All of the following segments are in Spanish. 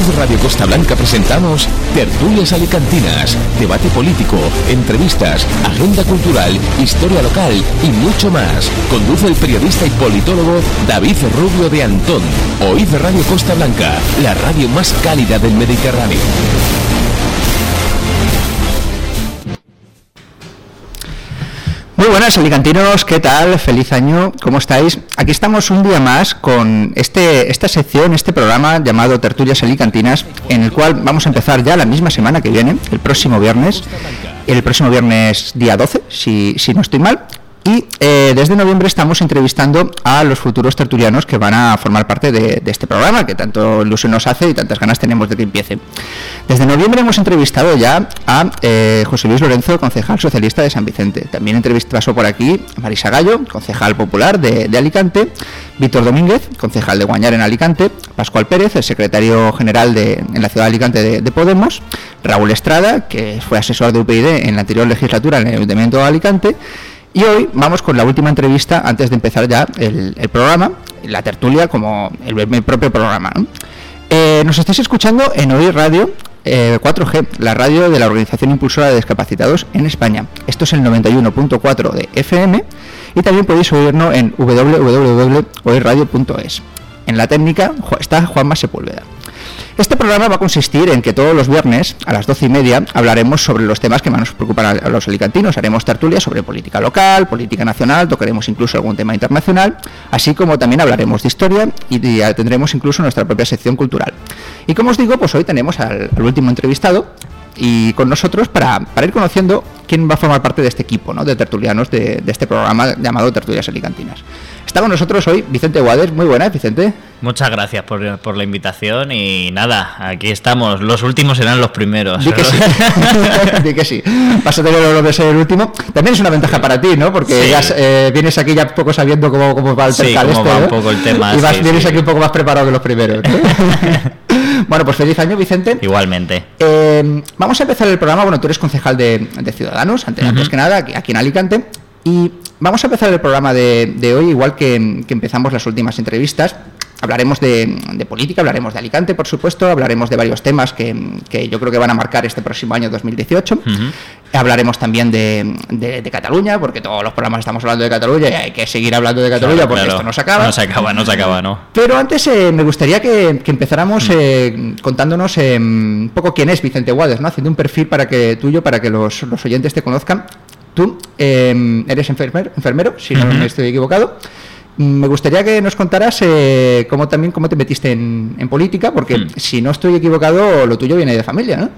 OID Radio Costa Blanca presentamos Tertulias Alicantinas, debate político, entrevistas, agenda cultural, historia local y mucho más. Conduce el periodista y politólogo David Rubio de Antón. OID Radio Costa Blanca, la radio más cálida del Mediterráneo. Muy buenas, alicantinos, ¿qué tal? Feliz año, ¿cómo estáis? Aquí estamos un día más con este, esta sección, este programa llamado Tertulias Alicantinas, en el cual vamos a empezar ya la misma semana que viene, el próximo viernes, el próximo viernes día 12, si, si no estoy mal, y eh, desde noviembre estamos entrevistando a los futuros tertulianos que van a formar parte de, este programa, que tanto ilusión nos hace y tantas ganas tenemos de que empiece. Desde noviembre hemos entrevistado ya a eh, José Luis Lorenzo, concejal socialista de San Vicente. También entrevistó por aquí a Marisa Gallo, concejal popular de, Alicante, Víctor Domínguez, concejal de Guañar en Alicante, Pascual Pérez, el secretario general de, en la ciudad de Alicante de, de Podemos, Raúl Estrada, que fue asesor de UPyD en la anterior legislatura en el Ayuntamiento de Alicante, y hoy vamos con la última entrevista antes de empezar ya el, programa, la tertulia como el, propio programa. Eh, nos estáis escuchando en Hoy Radio 4G, eh, la radio de la Organización Impulsora de Discapacitados en España. Esto es el 91.4 de FM y también podéis oírnos en www.oirradio.es. En la técnica está Juanma Sepúlveda. Este programa va a consistir en que todos los viernes a las doce y media hablaremos sobre los temas que más nos preocupan a los alicantinos. Haremos tertulias sobre política local, política nacional, tocaremos incluso algún tema internacional, así como también hablaremos de historia y tendremos incluso nuestra propia sección cultural. Y como os digo, pues hoy tenemos al, último entrevistado, y con nosotros para, ir conociendo quién va a formar parte de este equipo ¿no? de tertulianos de, de, este programa llamado Tertulias Alicantinas. Está con nosotros hoy Vicente Guades. Muy buenas, Vicente. Muchas gracias por, por, la invitación y nada, aquí estamos. Los últimos serán los primeros. Di que sí. Di que sí. Vas a tener lo de ser el último. También es una ventaja para ti, ¿no? Porque ya, eh, vienes aquí ya poco sabiendo cómo, cómo va el sí, cómo este. Va un poco el tema. Y vas, vienes aquí un poco más preparado que los primeros. bueno, pues feliz año, Vicente. Igualmente. Eh, vamos a empezar el programa. Bueno, tú eres concejal de, de Ciudadanos, antes, antes que nada, aquí, aquí en Alicante. Y vamos a empezar el programa de, hoy, igual que, empezamos las últimas entrevistas. Hablaremos de, política, hablaremos de Alicante, por supuesto, hablaremos de varios temas que, yo creo que van a marcar este próximo año 2018. Hablaremos también de, Cataluña, porque todos los programas estamos hablando de Cataluña y hay que seguir hablando de Cataluña porque esto no se acaba. No se acaba, no se acaba, ¿no? Pero antes eh, me gustaría que, empezáramos eh, contándonos eh, un poco quién es Vicente Guades, ¿no? haciendo un perfil para que tuyo, para que los, los oyentes te conozcan. Tú em, eres enfermero, si no me estoy equivocado. Me gustaría que nos contaras eh, cómo también cómo te metiste en, política, porque mm. si no estoy equivocado, lo tuyo viene de familia, ¿no?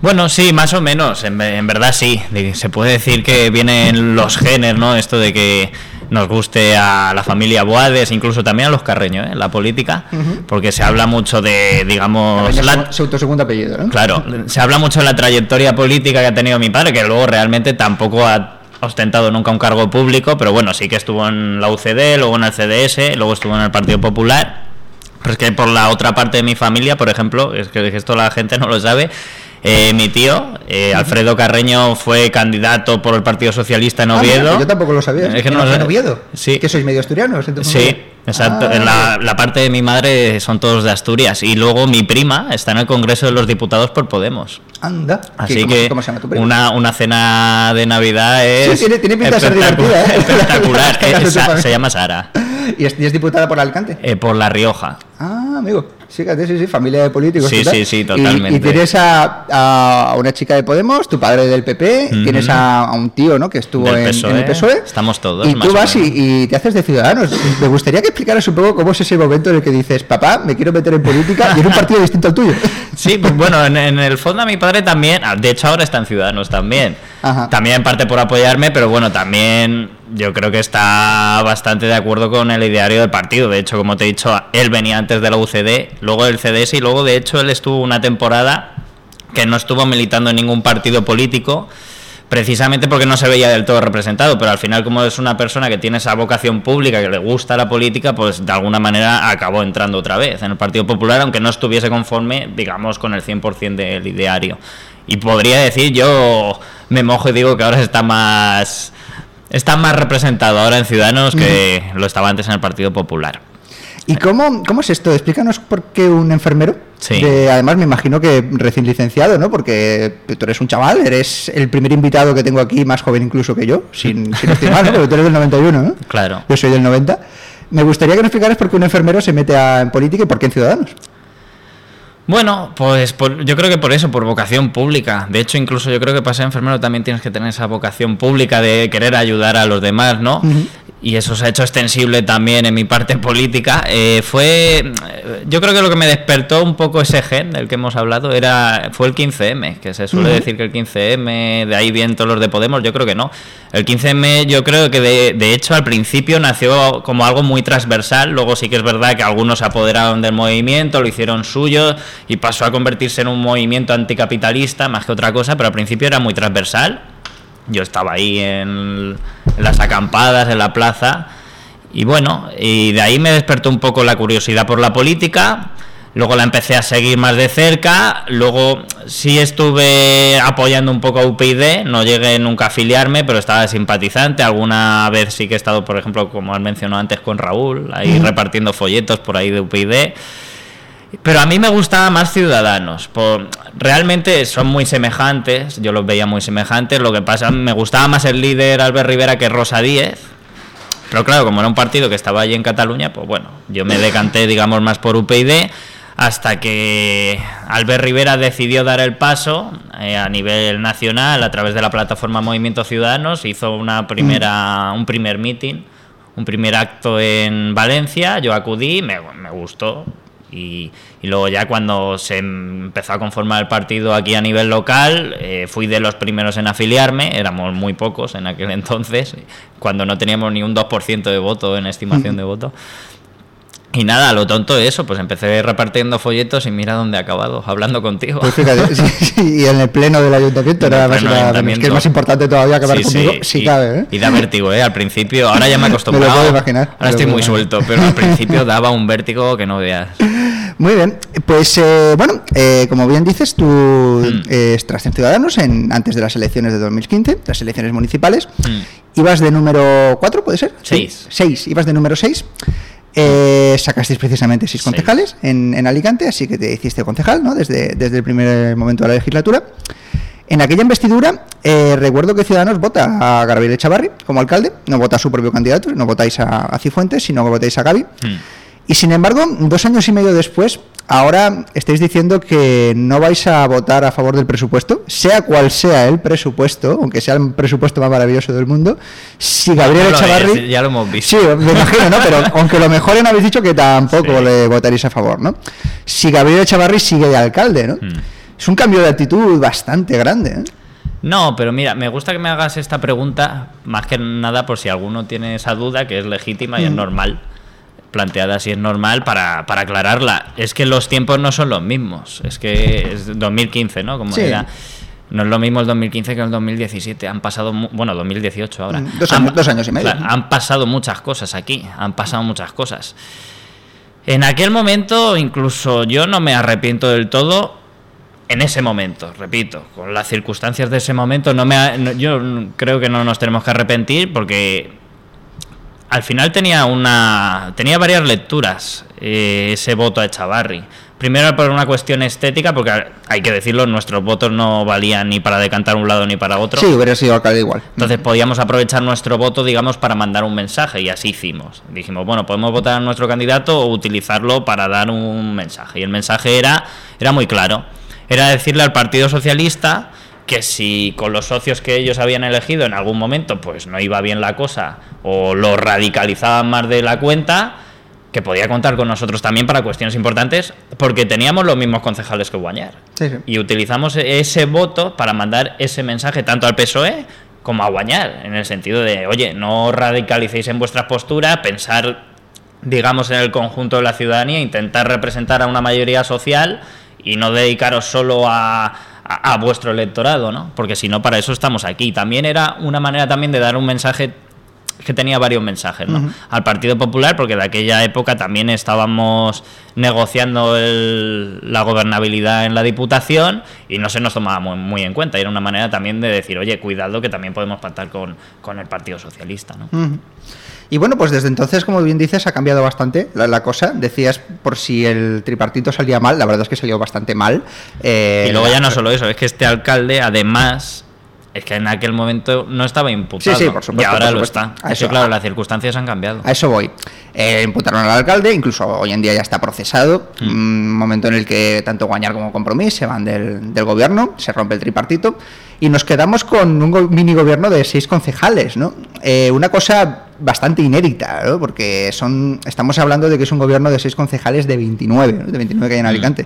Bueno, sí, más o menos. En, en, verdad sí. Se puede decir que vienen los genes, ¿no? Esto de que nos guste a la familia Boades, incluso también a los carreños, ¿eh? la política, porque se habla mucho de, digamos... La, su segundo apellido, ¿no? Claro, se habla mucho de la trayectoria política que ha tenido mi padre, que luego realmente tampoco ha ostentado nunca un cargo público, pero bueno, sí que estuvo en la UCD, luego en el CDS, luego estuvo en el Partido Popular. Pero es que por la otra parte de mi familia, por ejemplo, es que esto la gente no lo sabe, eh, mi tío, eh, Alfredo Carreño, fue candidato por el Partido Socialista en ah, Oviedo. yo tampoco lo sabía. Es que no en Oviedo? Sí. ¿Que sois medio asturianos? Sí, exacto. en la, la, parte de mi madre son todos de Asturias. Y luego mi prima está en el Congreso de los Diputados por Podemos. Anda. Así que ¿cómo se llama tu prima? Una, una cena de Navidad es. Sí, tiene, tiene pinta de ser divertida. ¿eh? Espectacular. se llama Sara. ¿Y es, diputada por Alicante? Eh, por La Rioja. Ah, amigo. Fíjate, sí, sí, familia de políticos. Sí, sí, sí, totalmente. Y, tienes a, a, una chica de Podemos, tu padre del PP, tienes a, un tío, ¿no? Que estuvo en, el PSOE. E. Estamos todos. Y tú vas y, te haces de ciudadanos. Me gustaría que explicaras un poco cómo es ese momento en el que dices, papá, me quiero meter en política y en un partido distinto al tuyo. Sí, pues bueno, en, en el fondo a mi padre también, de hecho ahora está en Ciudadanos también. También en parte por apoyarme, pero bueno, también yo creo que está bastante de acuerdo con el ideario del partido. De hecho, como te he dicho, él venía antes de la UCD, luego del CDS y luego de hecho él estuvo una temporada que no estuvo militando en ningún partido político precisamente porque no se veía del todo representado, pero al final como es una persona que tiene esa vocación pública, que le gusta la política, pues de alguna manera acabó entrando otra vez en el Partido Popular, aunque no estuviese conforme, digamos, con el 100% del ideario. Y podría decir, yo me mojo y digo que ahora está más está más representado ahora en Ciudadanos que lo estaba antes en el Partido Popular. ¿Y cómo, cómo es esto? Explícanos por qué un enfermero, Sí. además me imagino que recién licenciado, ¿no? Porque tú eres un chaval, eres el primer invitado que tengo aquí, más joven incluso que yo, sin, sin estimar, ¿no? Porque tú eres del 91, ¿no? Claro. Yo soy del 90. Me gustaría que nos explicaras por qué un enfermero se mete a- en política y por qué en Ciudadanos. Bueno, pues por- yo creo que por eso, por vocación pública. De hecho, incluso yo creo que para ser enfermero también tienes que tener esa vocación pública de querer ayudar a los demás, ¿no? Y eso se ha hecho extensible también en mi parte política. Eh, fue, eh, yo creo que lo que me despertó un poco ese gen del que hemos hablado era fue el 15M, que se suele decir que el 15M, de ahí vienen todos los de Podemos, yo creo que no. El 15M yo creo que de, de hecho al principio nació como algo muy transversal, luego sí que es verdad que algunos se apoderaron del movimiento, lo hicieron suyo y pasó a convertirse en un movimiento anticapitalista más que otra cosa, pero al principio era muy transversal. Yo estaba ahí en, en las acampadas, en la plaza, y bueno, y de ahí me despertó un poco la curiosidad por la política. Luego la empecé a seguir más de cerca. Luego sí estuve apoyando un poco a UPyD. No llegué nunca a afiliarme, pero estaba simpatizante. Alguna vez sí que he estado, por ejemplo, como has mencionado antes, con Raúl, ahí repartiendo folletos por ahí de UPyD. Pero a mí me gustaba más Ciudadanos. Por, realmente son muy semejantes, yo los veía muy semejantes. Lo que pasa, me gustaba más el líder Albert Rivera que Rosa Díez. Pero claro, como era un partido que estaba allí en Cataluña, pues bueno, yo me decanté, digamos, más por UPyD hasta que Albert Rivera decidió dar el paso eh, a nivel nacional a través de la plataforma Movimiento Ciudadanos, hizo una primera, un primer meeting, un primer acto en Valencia, yo acudí, me, me gustó, y, y luego ya cuando se empezó a conformar el partido aquí a nivel local, eh, fui de los primeros en afiliarme, éramos muy pocos en aquel entonces, cuando no teníamos ni un 2% de voto en estimación de voto. Y nada, lo tonto de eso, pues empecé repartiendo folletos y mira dónde he acabado, hablando contigo. Pues fíjate, sí, sí, y en el pleno del ayuntamiento, En era más es que es ayuntamiento. más importante todavía acabar Sí, conmigo, sí, si y- cabe, ¿eh? Y da vértigo, ¿eh? Al principio, ahora ya me he acostumbrado. Me lo puedo imaginar, Ahora estoy muy imaginar. suelto, pero al principio daba un vértigo que no veas. Muy bien, pues eh, bueno, eh, como bien dices, tú Mm. estás en Ciudadanos en, antes de las elecciones de 2015, las elecciones municipales. Mm. Ibas de número 4, ¿puede ser? Seis. 6, ibas de número 6. Eh, sacasteis precisamente seis concejales en, en Alicante, así que te hiciste concejal, ¿no? Desde, desde el primer momento de la legislatura. En aquella investidura, eh, recuerdo que Ciudadanos vota a Gabriel Echavarri como alcalde, no vota a su propio candidato, no votáis a, a Cifuentes, sino que votáis a Gaby. Mm. Y sin embargo, dos años y medio después, ahora estáis diciendo que no vais a votar a favor del presupuesto, sea cual sea el presupuesto, aunque sea el presupuesto más maravilloso del mundo. Si Gabriel No Echavarri. ya lo hemos visto. Sí, me imagino, ¿no? Pero aunque lo mejoren, habéis dicho que tampoco Sí. le votaréis a favor, ¿no? Si Gabriel Echavarri sigue de alcalde, ¿no? Mm. Es un cambio de actitud bastante grande, ¿eh? No, pero mira, me gusta que me hagas esta pregunta, más que nada por si alguno tiene esa duda, que es legítima y es Mm. normal, planteada así es normal, para, para aclararla. Es que los tiempos no son los mismos, es que es 2015, ¿no? Como Sí. era. No es lo mismo el 2015 que el 2017. Han pasado, bueno, 2018 ahora. Mm, dos Han- años- dos años y medio. Claro, han pasado muchas cosas aquí, han pasado muchas cosas. En aquel momento, incluso yo no me arrepiento del todo. En ese momento, repito, con las circunstancias de ese momento, no me, yo creo que no nos tenemos que arrepentir porque al final tenía una tenía varias lecturas eh, ese voto a Echavarri. Primero por una cuestión estética, porque hay que decirlo, nuestros votos no valían ni para decantar un lado ni para otro. Sí, hubiera sido alcalde igual. Entonces podíamos aprovechar nuestro voto, digamos, para mandar un mensaje y así hicimos. Dijimos, bueno, podemos votar a nuestro candidato o utilizarlo para dar un mensaje. Y el mensaje era, era muy claro. Era decirle al Partido Socialista que si con los socios que ellos habían elegido en algún momento pues no iba bien la cosa o lo radicalizaban más de la cuenta, que podía contar con nosotros también para cuestiones importantes porque teníamos los mismos concejales que Guañar. Sí, sí. Y utilizamos ese voto para mandar ese mensaje tanto al PSOE como a Guañar, en el sentido de, oye, no radicalicéis en vuestras posturas, pensar, digamos, en el conjunto de la ciudadanía, intentar representar a una mayoría social y no dedicaros solo a, a, a vuestro electorado, ¿no? Porque si no, para eso estamos aquí. También era una manera también de dar un mensaje que tenía varios mensajes ¿no? Al Partido Popular, porque de aquella época también estábamos negociando el- la gobernabilidad en la Diputación y no se nos tomaba muy, muy en cuenta. Y era una manera también de decir, oye, cuidado que también podemos pactar con, con el Partido Socialista. ¿no? Y bueno, pues desde entonces, como bien dices, ha cambiado bastante la, cosa. Decías por si el tripartito salía mal, la verdad es que salió bastante mal. Eh, y luego ya no solo eso, es que este alcalde además es que en aquel momento no estaba imputado. Sí, sí, por supuesto. Y ahora lo está. eso, claro, las circunstancias han cambiado. A eso voy. Eh, imputaron al alcalde, incluso hoy en día ya está procesado. Mm. Un momento en el que tanto Guañar como Compromís se van del, del gobierno, se rompe el tripartito y nos quedamos con un mini gobierno de seis concejales, ¿no? Eh, una cosa bastante inédita, ¿no? porque son, estamos hablando de que es un gobierno de seis concejales de 29, de 29 que hay en mm. Alicante.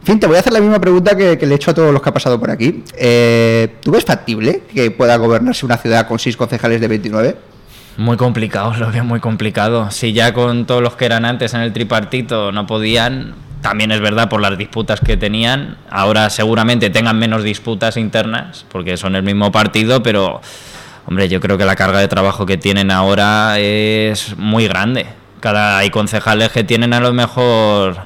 En fin, te voy a hacer la misma pregunta que, le he hecho a todos los que ha pasado por aquí. Eh, ¿Tú ves factible que pueda gobernarse una ciudad con seis concejales de 29? Muy complicado, lo veo muy complicado. Si ya con todos los que eran antes en el tripartito no podían, también es verdad por las disputas que tenían. Ahora seguramente tengan menos disputas internas porque son el mismo partido, pero hombre, yo creo que la carga de trabajo que tienen ahora es muy grande. Cada hay concejales que tienen a lo mejor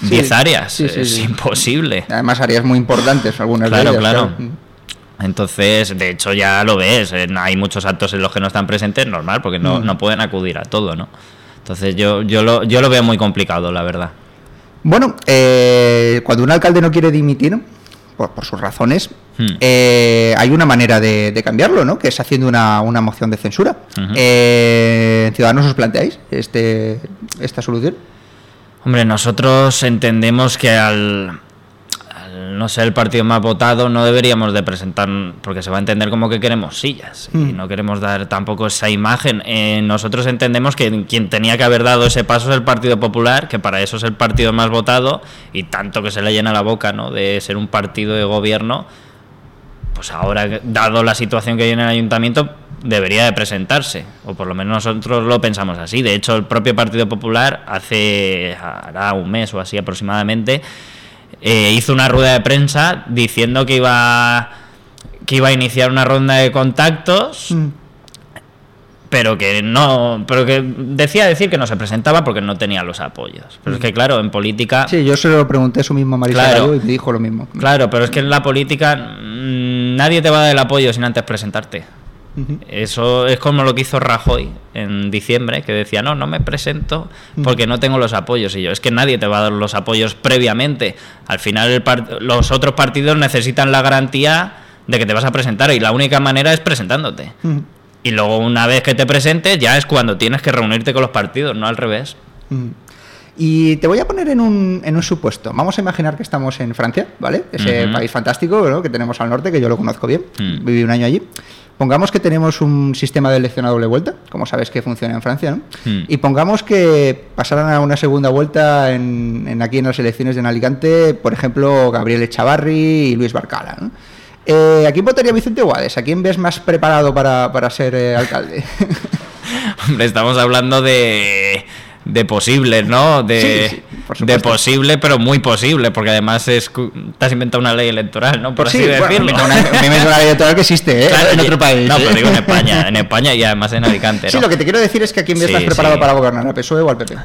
10 áreas, es imposible. Además áreas muy importantes algunas claro, de ellas. Claro, claro. Entonces, de hecho ya lo ves, hay muchos actos en los que no están presentes, normal, porque no, mm. no pueden acudir a todo, ¿no? Entonces yo, yo, lo, yo lo veo muy complicado, la verdad. Bueno, eh, cuando un alcalde no quiere dimitir, por, sus razones, hmm. eh, hay una manera de, cambiarlo, ¿no? Que es haciendo una, moción de censura. Eh, ¿Ciudadanos os planteáis este, esta solución? Hombre, nosotros entendemos que al, no ser el partido más votado, no deberíamos de presentar, porque se va a entender como que queremos sillas y mm. no queremos dar tampoco esa imagen. Eh, nosotros entendemos que quien tenía que haber dado ese paso es el Partido Popular, que para eso es el partido más votado y tanto que se le llena la boca ¿no? de ser un partido de gobierno, pues ahora, dado la situación que hay en el ayuntamiento, debería de presentarse, o por lo menos nosotros lo pensamos así. De hecho, el propio Partido Popular hace hará un mes o así aproximadamente eh, hizo una rueda de prensa diciendo que iba, que iba a iniciar una ronda de contactos. Mm. Pero que no, pero que decía decir que no se presentaba porque no tenía los apoyos. Pero es que mm. claro, en política. Sí, yo se lo pregunté eso mismo a Marisa y me dijo lo mismo. Claro, pero es que en la política mm, nadie te va a dar el apoyo sin antes presentarte. Eso es como lo que hizo Rajoy en diciembre, que decía, no, no me presento porque no tengo los apoyos. Y yo, es que nadie te va a dar los apoyos previamente. Al final los otros partidos necesitan la garantía de que te vas a presentar y la única manera es presentándote. Y luego una vez que te presentes ya es cuando tienes que reunirte con los partidos, no al revés. Y te voy a poner en un, en un, supuesto. Vamos a imaginar que estamos en Francia, ¿vale? Ese país fantástico que tenemos al norte, que yo lo conozco bien. Mm. Viví un año allí. Pongamos que tenemos un sistema de elección a doble vuelta, como sabes que funciona en Francia, ¿no? Hmm. Y pongamos que pasaran a una segunda vuelta en, aquí en las elecciones de Alicante, por ejemplo, Gabriel Echavarri y Luis Barcala, ¿no? Eh, ¿A quién votaría Vicente Guades? ¿A quién ves más preparado para, ser eh, alcalde? Hombre, estamos hablando de de posible, ¿no? De, de posible, pero muy posible, porque además es, te has inventado una ley electoral, ¿no? Por pues así decirlo. Bueno, una, una, ley electoral que existe, ¿eh? en otro país. No, pero digo en España, en España y además en Alicante. Sí, lo que te quiero decir es que a quién estás preparado para gobernar, al PSOE o al PP.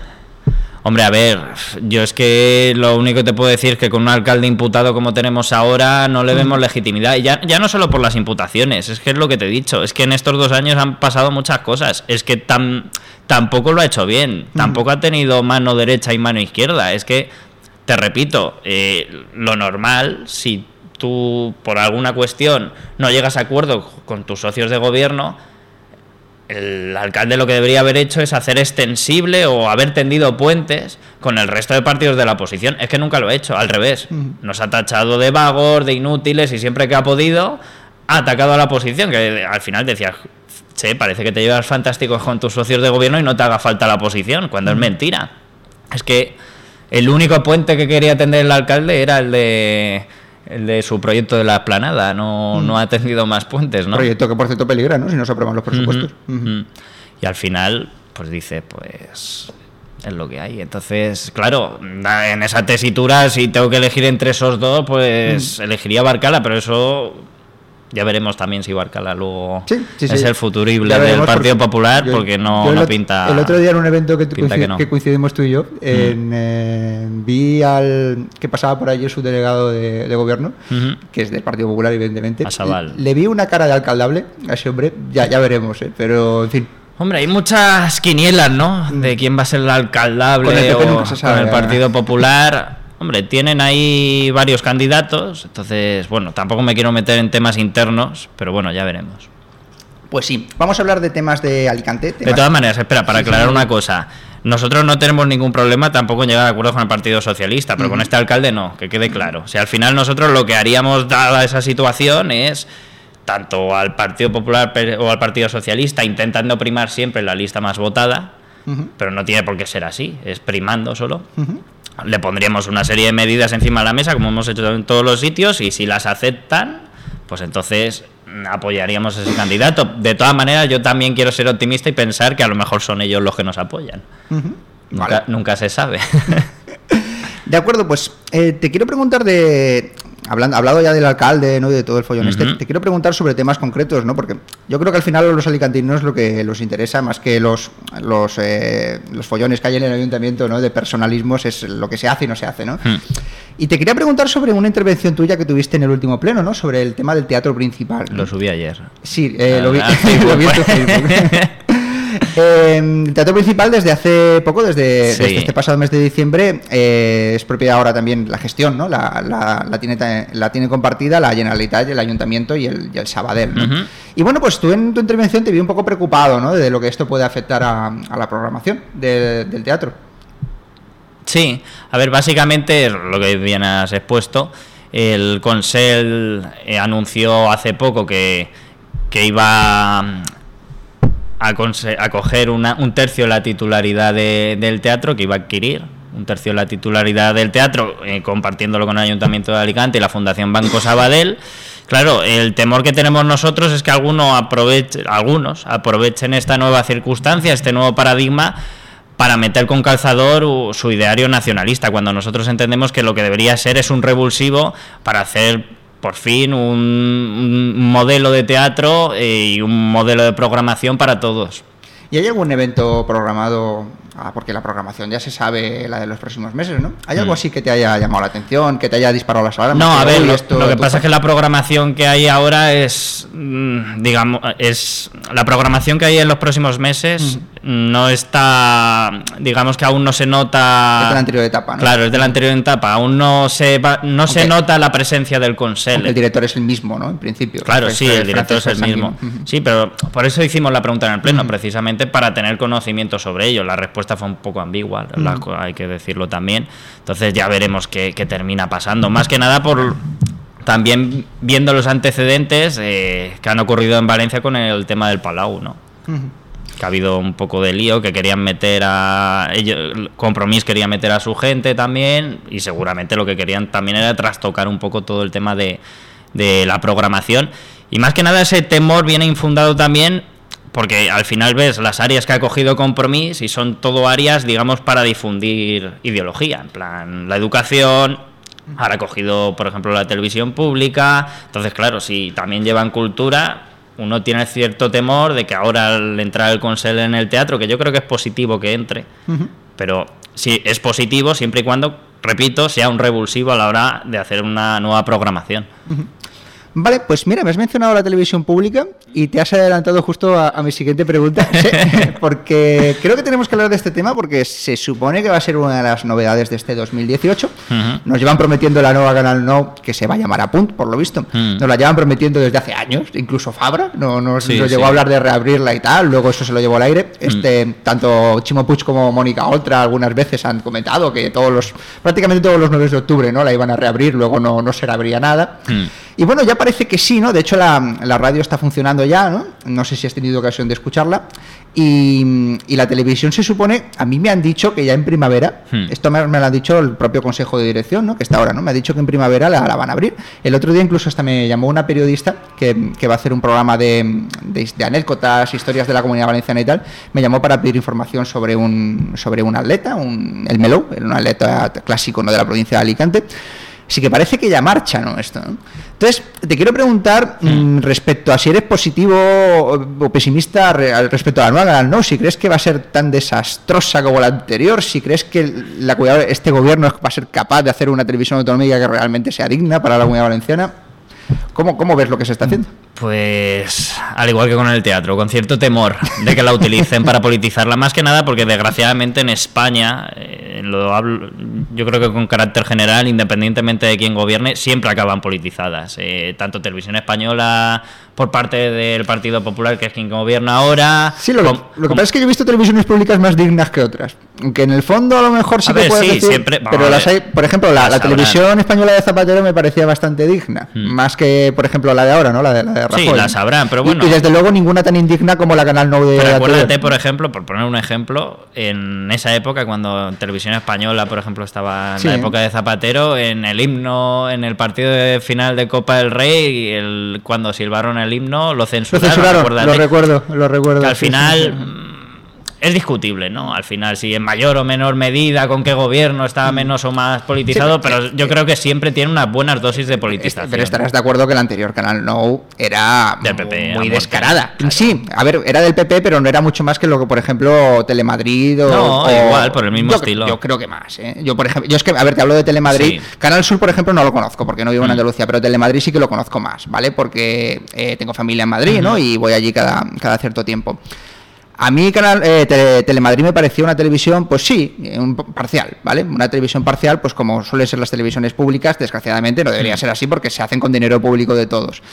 Hombre, a ver, yo es que lo único que te puedo decir es que con un alcalde imputado como tenemos ahora no le vemos legitimidad. Y ya, ya no solo por las imputaciones, es que es lo que te he dicho, es que en estos dos años han pasado muchas cosas. Es que tan, tampoco lo ha hecho bien, tampoco ha tenido mano derecha y mano izquierda. Es que, te repito, eh, lo normal, si tú por alguna cuestión no llegas a acuerdo con tus socios de gobierno, el alcalde lo que debería haber hecho es hacer extensible o haber tendido puentes con el resto de partidos de la oposición. Es que nunca lo ha hecho, al revés. Nos ha tachado de vagos, de inútiles y siempre que ha podido ha atacado a la oposición, que al final decía, che, parece que te llevas fantásticos con tus socios de gobierno y no te haga falta la oposición, cuando es mentira. Es que el único puente que quería tender el alcalde era el de el de su proyecto de la esplanada, no, mm. no ha tenido más puentes, ¿no? Proyecto que por cierto peligra, ¿no? Si no se aprueban los presupuestos. Y al final, pues dice, pues es lo que hay. Entonces, claro, en esa tesitura, si tengo que elegir entre esos dos, pues mm. elegiría Barcala, pero eso ya veremos también si Barcala luego es el futurible del Partido Popular, porque no, no pinta. El otro día en un evento que, que, coincidimos tú y yo, en, vi al que pasaba por allí su delegado de, gobierno, que es del Partido Popular, evidentemente. Le vi una cara de alcaldable a ese hombre, ya, ya veremos, ¿eh? pero en fin. Hombre, hay muchas quinielas, ¿no? De quién va a ser el alcaldable o con el Partido Popular. Hombre, tienen ahí varios candidatos, entonces, bueno, tampoco me quiero meter en temas internos, pero bueno, ya veremos. Pues sí, vamos a hablar de temas de Alicante. De todas maneras, espera, para aclarar una cosa. Nosotros no tenemos ningún problema tampoco en llegar a acuerdo con el Partido Socialista, pero con este alcalde no, que quede claro. O sea, al final nosotros lo que haríamos dada esa situación es tanto al Partido Popular o al Partido Socialista intentando primar siempre la lista más votada, pero no tiene por qué ser así, es primando solo le pondríamos una serie de medidas encima de la mesa, como hemos hecho en todos los sitios, y si las aceptan, pues entonces apoyaríamos a ese candidato. De todas maneras, yo también quiero ser optimista y pensar que a lo mejor son ellos los que nos apoyan. nunca, se sabe. De acuerdo, pues eh, te quiero preguntar de hablando, hablado ya del alcalde, ¿no? de todo el follón este, te quiero preguntar sobre temas concretos, ¿no? Porque yo creo que al final los alicantinos lo que los interesa más que los los, eh, los follones que hay en el ayuntamiento, ¿no? De personalismos es lo que se hace y no se hace, ¿no? Hmm. Y te quería preguntar sobre una intervención tuya que tuviste en el último pleno, ¿no? Sobre el tema del teatro principal. Lo subí ayer. Sí, eh, lo vi, ah, lo vi en tu Facebook. Eh, el teatro principal desde hace poco, desde, este pasado mes de diciembre, eh, es propiedad ahora también la gestión, ¿no? La, la, tiene, la tiene compartida la Generalitat, el Ayuntamiento y el, y Sabadell. Y bueno, pues tú en tu intervención te vi un poco preocupado ¿no? de lo que esto puede afectar a, la programación del teatro. Sí, a ver, básicamente lo que bien has expuesto. El Consell eh, anunció hace poco que, que iba a, coger un tercio de la titularidad del teatro que iba a adquirir, un tercio de la titularidad del teatro, eh, compartiéndolo con el Ayuntamiento de Alicante y la Fundación Banco Sabadell. Claro, el temor que tenemos nosotros es que algunos, aproveche, algunos aprovechen esta nueva circunstancia, este nuevo paradigma, para meter con calzador su ideario nacionalista, cuando nosotros entendemos que lo que debería ser es un revulsivo para hacer por fin un, modelo de teatro eh, y un modelo de programación para todos. ¿Y hay algún evento programado Ah, porque la programación ya se sabe la de los próximos meses, ¿no? ¿Hay algo mm. así que te haya llamado la atención, que te haya disparado las alarmas? No, a ver, lo, que pasa es que la programación que hay ahora es, mm, digamos, es la programación que hay en los próximos meses mm. No está, digamos que aún no se nota. Es de la anterior etapa, ¿no? Claro, es de la anterior etapa. Aún no se no se nota la presencia del Consell. El director es el mismo, ¿no? En principio. Claro, sí, el director es el mismo. Sí, pero por eso hicimos la pregunta en el pleno, precisamente para tener conocimiento sobre ello. La respuesta fue un poco ambigua, hay que decirlo también. Entonces ya veremos qué, termina pasando. Más que nada por también viendo los antecedentes eh, que han ocurrido en Valencia con el tema del Palau, ¿no? Que ha habido un poco de lío, que querían meter a. Ellos, Compromís quería meter a su gente también, y seguramente lo que querían también era trastocar un poco todo el tema de, de la programación. Y más que nada ese temor viene infundado también porque al final ves las áreas que ha cogido Compromís y son todo áreas, digamos, para difundir ideología, en plan la educación, ahora ha cogido, por ejemplo, la televisión pública, entonces, claro, si también llevan cultura, uno tiene cierto temor de que ahora al entrar el Consell en el teatro, que yo creo que es positivo que entre, pero sí, es positivo siempre y cuando, repito, sea un revulsivo a la hora de hacer una nueva programación. Vale, pues mira, me has mencionado la televisión pública y te has adelantado justo a, mi siguiente pregunta, porque creo que tenemos que hablar de este tema porque se supone que va a ser una de las novedades de este 2018. Nos llevan prometiendo la nueva Canal No que se va a llamar a Punt, por lo visto. Nos la llevan prometiendo desde hace años, incluso Fabra no, nos, llegó a hablar de reabrirla y tal, luego eso se lo llevó al aire. Este, Tanto Chimo Puig como Mónica Oltra algunas veces han comentado que todos los prácticamente todos los 9 de octubre no la iban a reabrir, luego no, no se reabría nada. Y bueno, ya parece que sí, ¿no? De hecho, la, radio está funcionando ya, ¿no? No sé si has tenido ocasión de escucharla. Y, la televisión se supone, a mí me han dicho que ya en primavera, hmm. esto me, lo ha dicho el propio Consejo de Dirección, ¿no? Que está ahora, ¿no? Me ha dicho que en primavera la, van a abrir. El otro día incluso hasta me llamó una periodista que, va a hacer un programa de, de, anécdotas, historias de la comunidad valenciana y tal. Me llamó para pedir información sobre un, sobre un atleta, un, el Meló, un atleta clásico ¿no? de la provincia de Alicante sí que parece que ya marcha, ¿no? Esto, Entonces, te quiero preguntar mm, respecto a si eres positivo o, pesimista respecto a la nueva No, si crees que va a ser tan desastrosa como la anterior, si crees que la, este gobierno va a ser capaz de hacer una televisión autonómica que realmente sea digna para la comunidad valenciana. ¿Cómo, ¿Cómo ves lo que se está haciendo? Pues al igual que con el teatro, con cierto temor de que la utilicen para politizarla, más que nada porque desgraciadamente en España, eh, lo hablo, yo creo que con carácter general, independientemente de quién gobierne, siempre acaban politizadas. Eh, tanto Televisión Española por parte del Partido Popular, que es quien gobierna ahora. Sí, lo, que, pasa es que yo he visto televisiones públicas más dignas que otras. Aunque en el fondo a lo mejor sí que puedes decir, pero las hay, por ejemplo, la, televisión española de Zapatero me parecía bastante digna, hmm. más que, por ejemplo, la de ahora, ¿no? La de, la de Rajoy. Sí, la sabrán, pero bueno. Y, desde luego ninguna tan indigna como la Canal 9 de Pero acuérdate, por ejemplo, por poner un ejemplo, en esa época, cuando televisión española, por ejemplo, estaba en la época de Zapatero, en el himno, en el partido de final de Copa del Rey, el, cuando silbaron el himno, lo censuraron lo censuraron, lo recuerdo, lo recuerdo. Que al final es discutible, ¿no? Al final, si en mayor o menor medida, con qué gobierno está mm. menos o más politizado, pero yo creo que siempre tiene unas buenas dosis de politización. Pero estarás de acuerdo que el anterior canal No era muy descarada. Sí, a ver, era del PP, pero no era mucho más que lo que, por ejemplo, Telemadrid o. No, igual, por el mismo estilo. Yo creo que más, ¿eh? Yo, por ejemplo, yo es que, a ver, te hablo de Telemadrid. Canal Sur, por ejemplo, no lo conozco porque no vivo en mm. Andalucía, pero Telemadrid sí que lo conozco más, ¿vale? Porque eh, tengo familia en Madrid, ¿no? Y voy allí cada, cada cierto tiempo. A mí canal eh, Telemadrid me pareció una televisión, pues sí, un parcial, ¿vale? Una televisión parcial, pues como suelen ser las televisiones públicas, desgraciadamente no debería ser así porque se hacen con dinero público de todos.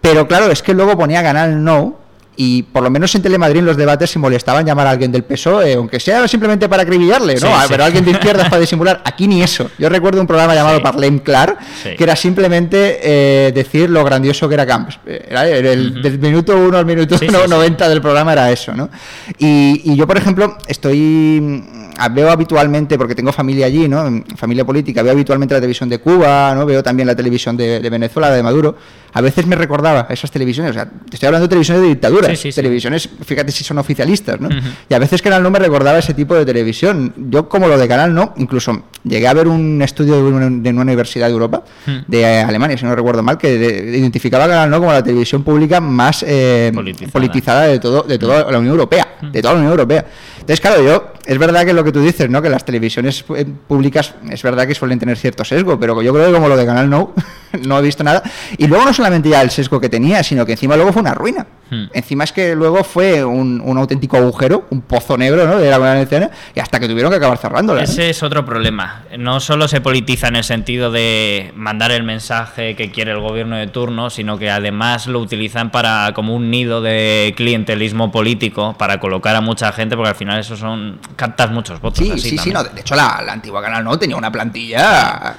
Pero claro, es que luego ponía Canal No y por lo menos en Telemadrid en los debates se molestaban llamar a alguien del PSOE, aunque sea simplemente para acribillarle, ¿no? Pero alguien de izquierdas para disimular. Aquí ni eso. Yo recuerdo un programa llamado Parlem Clar, que era simplemente eh, decir lo grandioso que era Camps. Era el, Del minuto 1 al minuto 90 del programa era eso, ¿no? Y, y yo, por ejemplo, estoy veo habitualmente, porque tengo familia allí, ¿no? Familia política, veo habitualmente la televisión de Cuba, ¿no? Veo también la televisión de, de Venezuela, de Maduro. A veces me recordaba esas televisiones, o sea, te estoy hablando de televisiones de dictadura, televisiones, fíjate si son oficialistas, ¿no? Y a veces Canal No me recordaba ese tipo de televisión. Yo, como lo de Canal No, incluso llegué a ver un estudio de una, universidad de Europa, de Alemania, si no recuerdo mal, que identificaba a Canal No como la televisión pública más eh, politizada. de, todo, de toda la Unión Europea, de toda la Unión Europea. Entonces, claro, yo, es verdad que lo que tú dices, ¿no? Que las televisiones eh, públicas, es verdad que suelen tener cierto sesgo, pero yo creo que como lo de Canal No, no he visto nada. Y luego no solamente ya el sesgo que tenía, sino que encima luego fue una ruina. Hmm. Encima es que luego fue un, auténtico agujero, un pozo negro, ¿no? De la Valenciana, y hasta que tuvieron que acabar cerrándola. Ese es otro problema. No solo se politiza en el sentido de mandar el mensaje que quiere el gobierno de turno, sino que además lo utilizan para como un nido de clientelismo político para colocar a mucha gente, porque al final eso son captas muchos votos. Sí, sí, sí, no. De hecho, la, antigua Canal No tenía una plantilla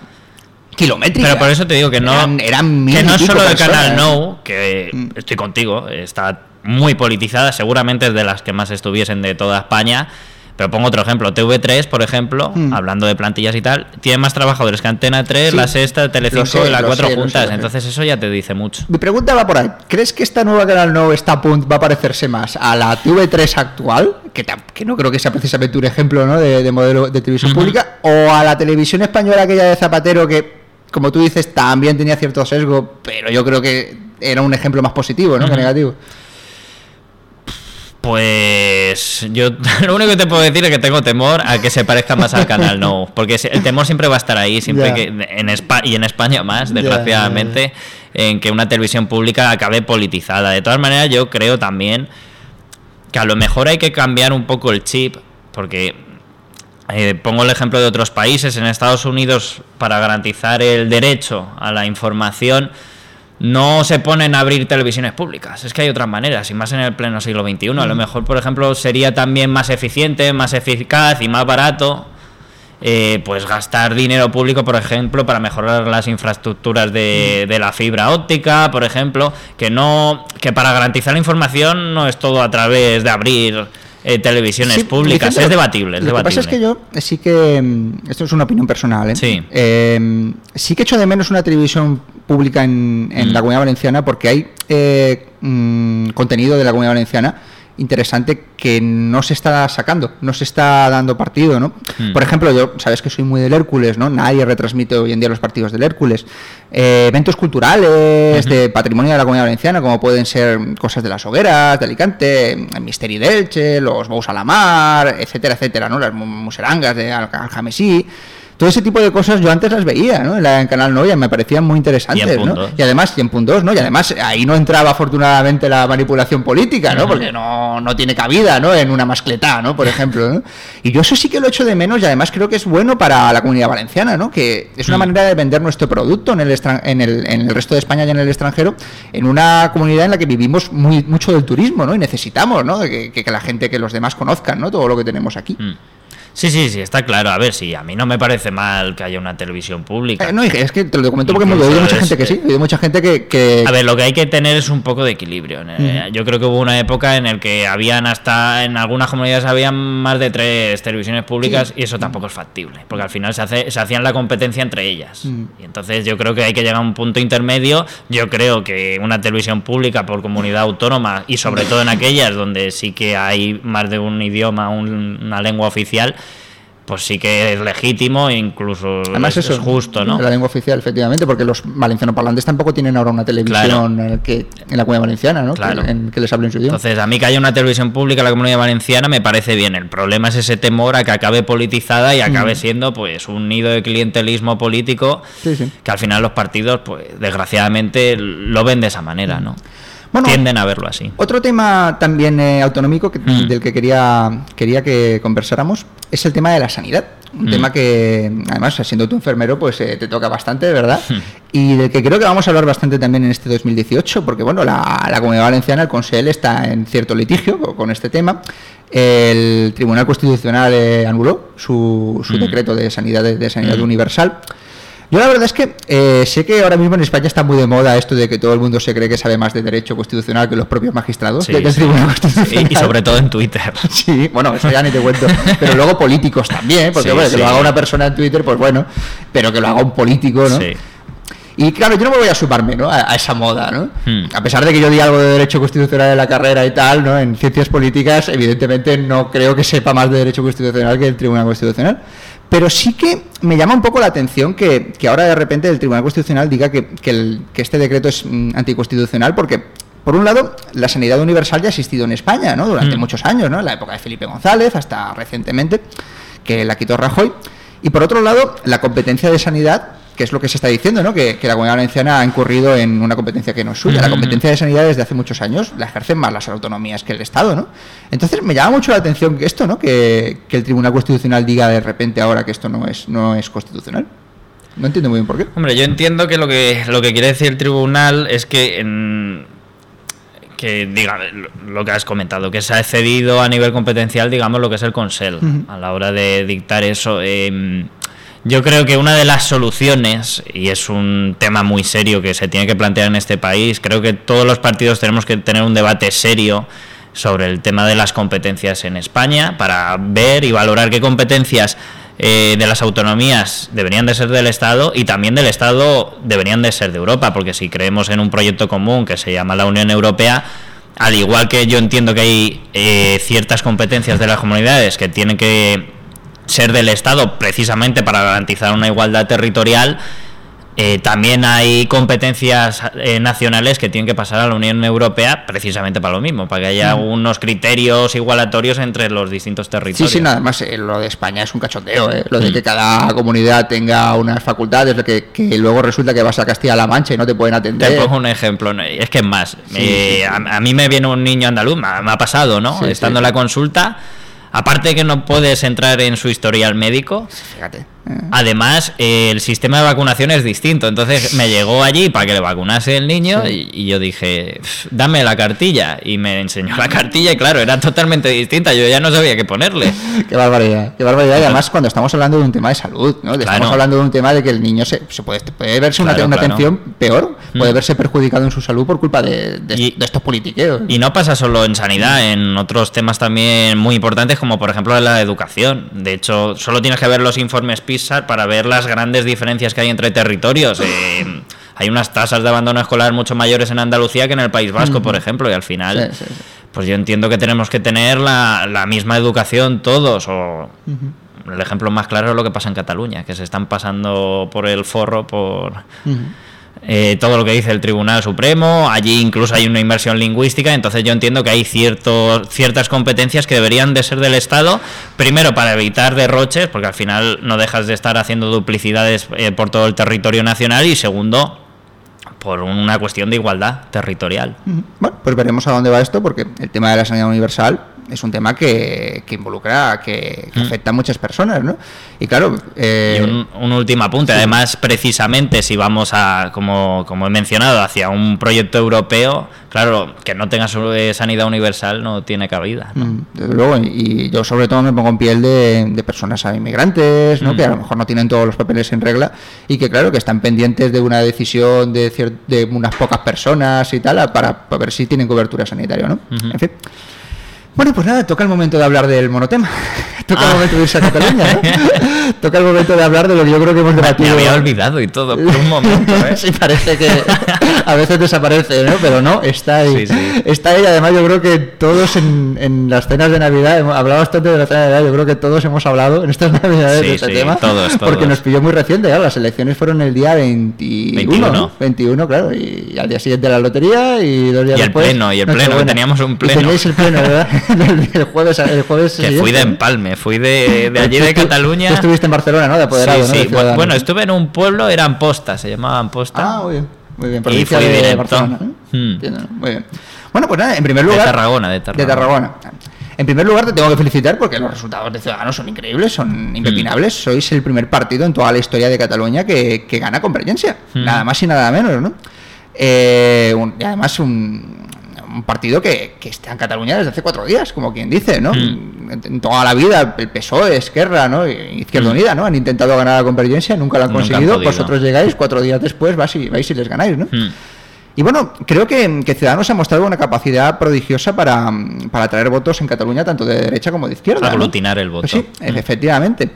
kilométrica. Pero por eso te digo que no, eran, que no solo de Canal No, que mm. estoy contigo, está muy politizada, seguramente es de las que más estuviesen de toda España. Pero pongo otro ejemplo, TV3, por ejemplo, mm. hablando de plantillas y tal, tiene más trabajadores que Antena 3, la Sexta, Telecinco y la 4 juntas. Entonces eso ya te dice mucho. Mi pregunta va por ahí. ¿Crees que esta nueva Canal No, esta Punt, va a parecerse más a la TV3 actual, que, que no creo que sea precisamente un ejemplo ¿no? de, modelo de televisión pública, o a la televisión española aquella de Zapatero que como tú dices, también tenía cierto sesgo, pero yo creo que era un ejemplo más positivo, ¿no? Que negativo. Pues yo lo único que te puedo decir es que tengo temor a que se parezca más al canal No, porque el temor siempre va a estar ahí, siempre que en España y en España más, desgraciadamente, en que una televisión pública acabe politizada. De todas maneras, yo creo también que a lo mejor hay que cambiar un poco el chip, porque eh, pongo el ejemplo de otros países. En Estados Unidos, para garantizar el derecho a la información, no se ponen a abrir televisiones públicas. Es que hay otras maneras, y más en el pleno siglo XXI. A lo mm. mejor, por ejemplo, sería también más eficiente, más eficaz y más barato. Eh, pues gastar dinero público, por ejemplo, para mejorar las infraestructuras de, mm. de, la fibra óptica, por ejemplo, que no, que para garantizar la información no es todo a través de abrir eh, televisiones públicas. es debatible. lo que pasa es que yo sí que. Mm, esto es una opinión personal, ¿eh? Sí. Eh, sí que echo de menos una televisión pública en, en la mm. Comunidad Valenciana porque hay eh, mm, contenido de la Comunidad Valenciana interesante que no se está sacando, no se está dando partido, ¿no? Hmm. Por ejemplo, yo, sabes que soy muy del Hércules, ¿no? Nadie retransmite hoy en día los partidos del Hércules. Eh, eventos culturales, de patrimonio de la Comunidad Valenciana, como pueden ser cosas de las hogueras, de Alicante, el Misteri de Elche, los Bous a la Mar, etcétera, etcétera, ¿no? Las muserangas de Aljamesí todo ese tipo de cosas yo antes las veía, ¿no? En, la, Canal Noia me parecían muy interesantes, y ¿no? Y además, y en puntos, ¿no? Y además ahí no entraba afortunadamente la manipulación política, ¿no? Porque no, no tiene cabida, ¿no? En una mascletá, ¿no? Por ejemplo, ¿no? Y yo eso sí que lo echo de menos y además creo que es bueno para la comunidad valenciana, ¿no? Que es una mm. manera de vender nuestro producto en el, en el, en el resto de España y en el extranjero, en una comunidad en la que vivimos muy mucho del turismo, ¿no? Y necesitamos, ¿no? Que, que, la gente, que los demás conozcan, ¿no? Todo lo que tenemos aquí. Mm. Sí, sí, sí, está claro. A ver, sí, a mí no me parece mal que haya una televisión pública. Eh, no, es que te lo comento porque me lo mucha gente que sí, mucha gente que, A ver, lo que hay que tener es un poco de equilibrio. Yo creo que hubo una época en la que habían hasta, en algunas comunidades habían más de tres televisiones públicas y eso tampoco es factible, porque al final se, hace, se hacían la competencia entre ellas. Y entonces yo creo que hay que llegar a un punto intermedio. Yo creo que una televisión pública por comunidad autónoma y sobre todo en aquellas donde sí que hay más de un idioma, una lengua oficial, pues sí que es legítimo e incluso Además eso es justo, ¿no? La lengua oficial, efectivamente, porque los valencianos parlantes tampoco tienen ahora una televisión en, que, en la comunidad valenciana, ¿no? Claro. Que, en, que les hablen su idioma. Entonces, a mí que haya una televisión pública en la comunidad valenciana me parece bien. El problema es ese temor a que acabe politizada y acabe siendo pues un nido de clientelismo político que al final los partidos, pues desgraciadamente, lo ven de esa manera, ¿no? Tienden a verlo así. Otro tema también eh, autonómico mm. del que quería, quería que conversáramos es el tema de la sanidad. Un mm. tema que, además, siendo tu enfermero, pues eh, te toca bastante, ¿verdad? Mm. Y del que creo que vamos a hablar bastante también en este 2018, porque, bueno, la, la Comunidad Valenciana, el Consell, está en cierto litigio con este tema. El Tribunal Constitucional eh, anuló su, su decreto de sanidad, de sanidad universal. Yo la verdad es que eh, sé que ahora mismo en España está muy de moda esto de que todo el mundo se cree que sabe más de derecho constitucional que los propios magistrados Y, sobre todo en Twitter. Sí, bueno, eso ya ni te cuento. Pero luego políticos también, porque bueno, que lo haga una persona en Twitter, pues bueno, pero que lo haga un político, ¿no? Y claro, yo no me voy a sumarme ¿no? a, esa moda, ¿no? Hmm. A pesar de que yo di algo de derecho constitucional en la carrera y tal, ¿no? En ciencias políticas, evidentemente no creo que sepa más de derecho constitucional que el Tribunal Constitucional. Pero sí que me llama un poco la atención que, ahora de repente el Tribunal Constitucional diga que, este decreto es mm, anticonstitucional porque por un lado, la sanidad universal ya ha existido en España, ¿no? Durante mm. muchos años, ¿no? En la época de Felipe González, hasta recientemente, que la quitó Rajoy. Y por otro lado, la competencia de sanidad que es lo que se está diciendo, ¿no? Que, la comunidad valenciana ha incurrido en una competencia que no es suya. La competencia de sanidad desde hace muchos años la ejercen más las autonomías que el Estado, ¿no? Entonces me llama mucho la atención esto, ¿no? Que, el Tribunal Constitucional diga de repente ahora que esto no es, no es constitucional. No entiendo muy bien por qué. Hombre, yo entiendo que lo que, lo que quiere decir el tribunal es que en, que diga lo que has comentado, que se ha excedido a nivel competencial, digamos, lo que es el Consell a la hora de dictar eso. Eh, yo creo que una de las soluciones, y es un tema muy serio que se tiene que plantear en este país, creo que todos los partidos tenemos que tener un debate serio sobre el tema de las competencias en España para ver y valorar qué competencias eh, de las autonomías deberían de ser del Estado y también del Estado deberían de ser de Europa, porque si creemos en un proyecto común que se llama la Unión Europea, al igual que yo entiendo que hay eh, ciertas competencias de las comunidades que tienen que ser del Estado precisamente para garantizar una igualdad territorial, eh, también hay competencias eh, nacionales que tienen que pasar a la Unión Europea precisamente para lo mismo, para que haya mm. unos criterios igualatorios entre los distintos territorios. Sí, sí, nada más, eh, lo de España es un cachondeo, lo de mm. que cada comunidad tenga unas facultades, que, que luego resulta que vas a Castilla-La Mancha y no te pueden atender. Te pongo un ejemplo, es que es más, a, mí me viene un niño andaluz, me, ha pasado, ¿no? Estando en la consulta Aparte que no puedes entrar en su historial médico, Fíjate. Además, el sistema de vacunación es distinto. Entonces me llegó allí para que le vacunase el niño y, yo dije, dame la cartilla. Y me enseñó la cartilla y claro, era totalmente distinta. Yo ya no sabía qué ponerle. qué barbaridad, qué barbaridad. Y además cuando estamos hablando de un tema de salud, ¿no? Estamos hablando de un tema de que el niño se, puede, puede, verse una, atención peor, puede mm. verse perjudicado en su salud por culpa de, estos politiqueos. Y no pasa solo en sanidad, en otros temas también muy importantes como por ejemplo la educación. De hecho, solo tienes que ver los informes PISA para ver las grandes diferencias que hay entre territorios. Eh, hay unas tasas de abandono escolar mucho mayores en Andalucía que en el País Vasco, por ejemplo, y al final, pues yo entiendo que tenemos que tener la, misma educación todos, o el ejemplo más claro es lo que pasa en Cataluña, que se están pasando por el forro por... eh, todo lo que dice el Tribunal Supremo, allí incluso hay una inversión lingüística, entonces yo entiendo que hay ciertos, ciertas competencias que deberían de ser del Estado, primero para evitar derroches, porque al final no dejas de estar haciendo duplicidades eh, por todo el territorio nacional, y segundo, por una cuestión de igualdad territorial. Bueno, pues veremos a dónde va esto, porque el tema de la sanidad universal es un tema que, que involucra, que, mm. afecta a muchas personas, ¿no? Y claro... Eh, y un, último apunte, además, precisamente si vamos a, como, como he mencionado, hacia un proyecto europeo, claro, que no tenga sanidad universal no tiene cabida. Mm, desde luego, y yo sobre todo me pongo en piel de, personas inmigrantes, ¿no? Mm. Que a lo mejor no tienen todos los papeles en regla y que claro, que están pendientes de una decisión de, de unas pocas personas y tal, para, para ver si tienen cobertura sanitaria, ¿no? En fin. Bueno, pues nada, toca el momento de hablar del monotema. toca el ah. momento de irse a Cataluña, ¿no? toca el momento de hablar de lo que yo creo que hemos debatido. Me había olvidado y todo por un momento, ¿eh? sí, parece que a veces desaparece, ¿no? Pero no, está ahí. Está ahí, además yo creo que todos en, en las cenas de Navidad, hemos hablado bastante de la cena de Navidad, yo creo que todos hemos hablado en estas Navidades de este tema. Todos, todos. Porque nos pilló muy reciente, claro, las elecciones fueron el día 21, 21, 21 claro, y al día siguiente la lotería y dos días y después... El pleno, y el pleno, que teníamos un pleno. Y teníais el pleno, ¿verdad? el jueves, el jueves que fui de Empalme, fui de, de allí de Cataluña. Tú estuviste en Barcelona, ¿no? De apoderado, sí, sí. bueno, estuve en un pueblo, era Amposta, se llamaba Amposta. Ah, muy bien. Muy bien, y fui de Barcelona. Hmm. Muy bien. Bueno, pues nada, en primer lugar. De Tarragona, de Tarragona. De Tarragona. En primer lugar, te tengo que felicitar porque los resultados de Ciudadanos son increíbles, son impepinables. Hmm. Sois el primer partido en toda la historia de Cataluña que, que gana con presencia. Hmm. Nada más y nada menos, ¿no? Eh, y además, un, un partido que, está en Cataluña desde hace cuatro días, como quien dice, ¿no? Mm. En, toda la vida, el PSOE, Esquerra, ¿no? Izquierda mm. Unida, ¿no? Han intentado ganar la convergencia, nunca lo han conseguido. Vosotros llegáis, cuatro días después vais y, vais y les ganáis, ¿no? Mm. Y bueno, creo que, que, Ciudadanos ha mostrado una capacidad prodigiosa para, para atraer votos en Cataluña, tanto de derecha como de izquierda. Aglutinar el voto. Pues sí, efectivamente.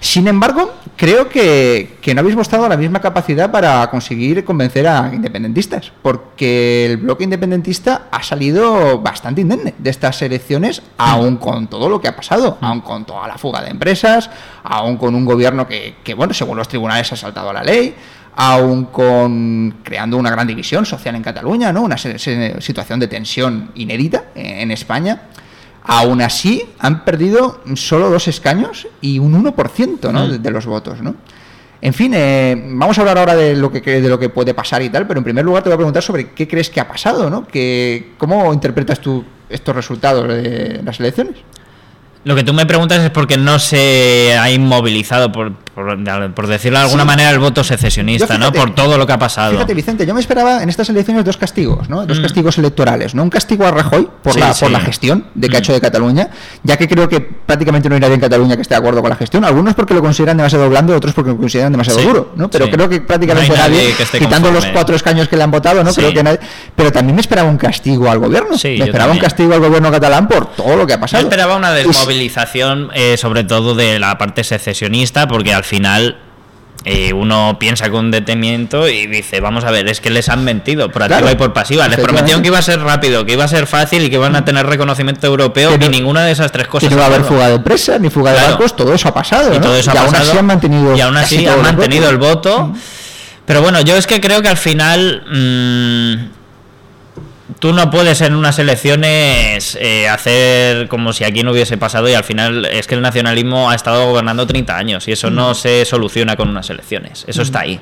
Sin embargo, creo que, no habéis mostrado la misma capacidad para conseguir convencer a independentistas, porque el bloque independentista ha salido bastante indemne de estas elecciones, aún con todo lo que ha pasado, aún con toda la fuga de empresas, aún con un gobierno que, que bueno, según los tribunales ha saltado la ley, aún con creando una gran división social en Cataluña, ¿no? Una situación de tensión inédita en España. Aún así, han perdido solo dos escaños y un 1% ¿no? Mm. de, los votos. ¿no? En fin, eh, vamos a hablar ahora de lo, que, de lo que puede pasar y tal, pero en primer lugar te voy a preguntar sobre qué crees que ha pasado, ¿no? Que, ¿Cómo interpretas tú estos resultados de las elecciones? Lo que tú me preguntas es porque no se ha inmovilizado, por, por, decirlo de alguna manera, el voto secesionista, ¿no? Por todo lo que ha pasado. Fíjate, Vicente, yo me esperaba en estas elecciones dos castigos, ¿no? Dos mm. castigos electorales, ¿no? Un castigo a Rajoy por, la, por la gestión de que ha mm. hecho de Cataluña, ya que creo que prácticamente no hay nadie en Cataluña que esté de acuerdo con la gestión. Algunos porque lo consideran demasiado blando, otros porque lo consideran demasiado duro, ¿no? Pero creo que prácticamente nadie, quitando los cuatro escaños que le han votado, ¿no? Creo que nadie, pero también me esperaba un castigo al gobierno. me esperaba un castigo al gobierno catalán por todo lo que ha pasado. Me esperaba una desmovilización eh, sobre todo de la parte secesionista, porque al final eh, uno piensa con detenimiento y dice, vamos a ver, es que les han mentido por activa y por pasiva. Les prometieron que iba a ser rápido, que iba a ser fácil y que iban a tener reconocimiento europeo, y ninguna de esas tres cosas. Que no va a haber fuga de empresa, ni fuga de bancos, todo eso ha pasado. Y todo eso ha pasado. han mantenido, y aún así han mantenido el voto. Pero bueno, yo es que creo que al final... Mmm, tú no puedes en unas elecciones eh, hacer como si aquí no hubiese pasado y al final es que el nacionalismo ha estado gobernando 30 años y eso no mm. se soluciona con unas elecciones, eso está ahí.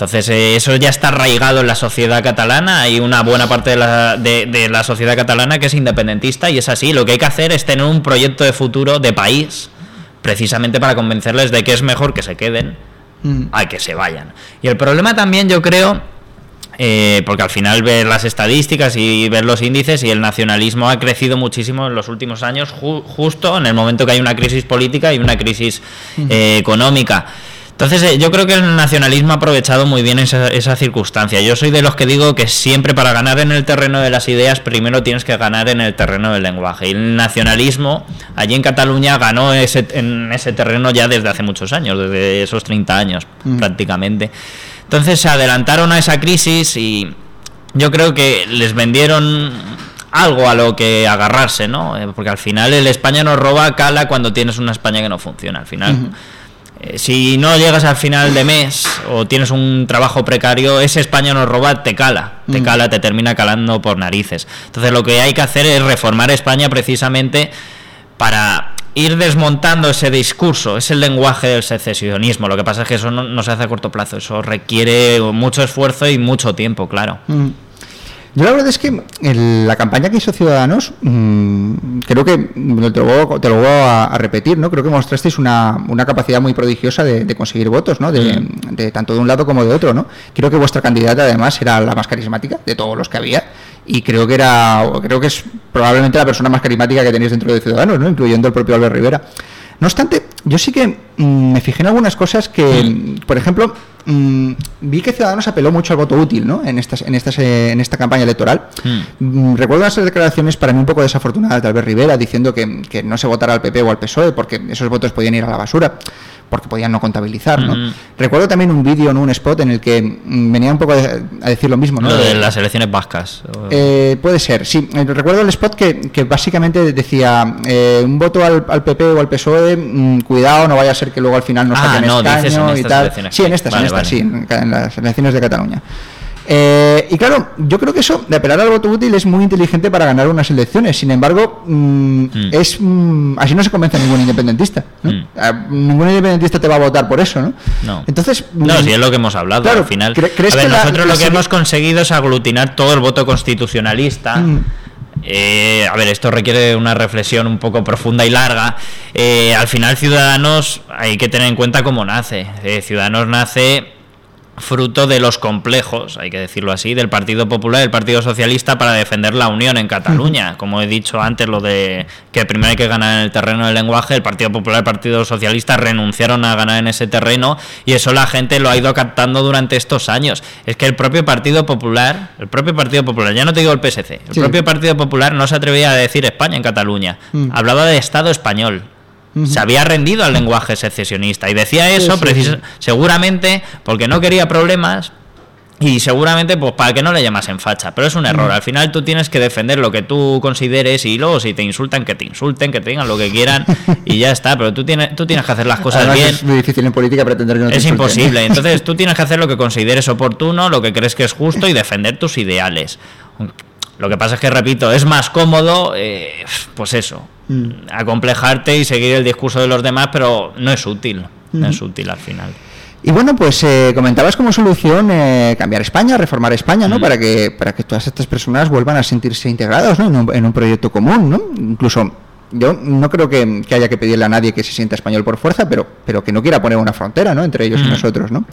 Entonces, eh, eso ya está arraigado en la sociedad catalana. Hay una buena parte de la, de, la sociedad catalana que es independentista y es así. Lo que hay que hacer es tener un proyecto de futuro de país, precisamente para convencerles de que es mejor que se queden mm. a que se vayan. Y el problema también, yo creo, eh, porque al final ver las estadísticas y ver los índices y el nacionalismo ha crecido muchísimo en los últimos años, justo en el momento que hay una crisis política y una crisis eh, económica. Entonces eh, yo creo que el nacionalismo ha aprovechado muy bien esa, esa, circunstancia. Yo soy de los que digo que siempre para ganar en el terreno de las ideas, primero tienes que ganar en el terreno del lenguaje. Y el nacionalismo allí en Cataluña ganó ese, en ese terreno ya desde hace muchos años, desde esos 30 años prácticamente. Entonces se adelantaron a esa crisis y yo creo que les vendieron algo a lo que agarrarse, ¿no? Eh, porque al final el España nos roba cala cuando tienes una España que no funciona. Al final eh, si no llegas al final de mes o tienes un trabajo precario, ese España nos roba, te cala, te cala, te termina calando por narices. Entonces lo que hay que hacer es reformar España precisamente para ir desmontando ese discurso, es el lenguaje del secesionismo. Lo que pasa es que eso no, se hace a corto plazo, eso requiere mucho esfuerzo y mucho tiempo, claro. Mm. Yo la verdad es que la campaña que hizo Ciudadanos, mm, creo que, te lo, voy a, repetir, ¿no? Creo que mostrasteis una, una capacidad muy prodigiosa de, conseguir votos, ¿no? De, mm. de, tanto de un lado como de otro, ¿no? Creo que vuestra candidata además era la más carismática de todos los que había y creo que era, creo que es probablemente la persona más carismática que tenéis dentro de Ciudadanos, ¿no? Incluyendo el propio Albert Rivera. No obstante, yo sí que mm, me fijé en algunas cosas que, por ejemplo, Mm, vi que Ciudadanos apeló mucho al voto útil ¿no? en, estas, en, estas, eh, en esta campaña electoral. Mm. Mm, recuerdo unas declaraciones para mí un poco desafortunadas de Albert Rivera diciendo que, que, no se votara al PP o al PSOE porque esos votos podían ir a la basura porque podían no contabilizar, ¿no? Recuerdo también un vídeo, en un spot en el que mm, venía un poco a, decir lo mismo, ¿no? Lo de las elecciones vascas. Eh, puede ser, sí. Eh, recuerdo el spot que, que básicamente decía eh, un voto al, PP o al PSOE, cuidado, no vaya a ser que luego al final no ah, saquen escaño y tal. Sí, en estas, en sí, en las elecciones de Cataluña. Eh, y claro, yo creo que eso de apelar al voto útil es muy inteligente para ganar unas elecciones. Sin embargo, mm, mm. es mm, así no se convence a ningún independentista. ningún independentista te va a votar por eso, ¿no? No, Entonces, no si es lo que hemos hablado al final. ¿crees que nosotros lo que hemos conseguido es aglutinar todo el voto constitucionalista. Eh, a ver, esto requiere una reflexión un poco profunda y larga. Eh, al final, Ciudadanos, hay que tener en cuenta cómo nace. Ciudadanos nace fruto de los complejos, hay que decirlo así, del Partido Popular y del Partido Socialista para defender la unión en Cataluña. Como he dicho antes, lo de que primero hay que ganar en el terreno del lenguaje, el Partido Popular y el Partido Socialista renunciaron a ganar en ese terreno y eso la gente lo ha ido captando durante estos años. Es que el propio Partido Popular, el propio Partido Popular, ya no te digo el PSC, el propio Partido Popular no se atrevía a decir España en Cataluña, mm. hablaba de Estado español se había rendido al lenguaje secesionista y decía eso seguramente porque no quería problemas y seguramente pues para que no le llamasen facha, pero es un error. Al final tú tienes que defender lo que tú consideres y luego si te insultan que te insulten, que te digan lo que quieran y ya está, pero tú tienes tú tienes que hacer las cosas bien. Es muy difícil en política pretender que no te Es imposible. Entonces tú tienes que hacer lo que consideres oportuno, lo que crees que es justo y defender tus ideales. Lo que pasa es que, repito, es más cómodo, eh, pues eso, mm. acomplejarte y seguir el discurso de los demás, pero no es útil, no es útil al final. Y bueno, pues eh, comentabas como solución eh, cambiar España, reformar España, ¿no? Mm. Para que para que todas estas personas vuelvan a sentirse integrados, ¿no? En un, proyecto común, ¿no? Incluso yo no creo que, haya que pedirle a nadie que se sienta español por fuerza, pero pero que no quiera poner una frontera, ¿no? Entre ellos y mm. nosotros, ¿no?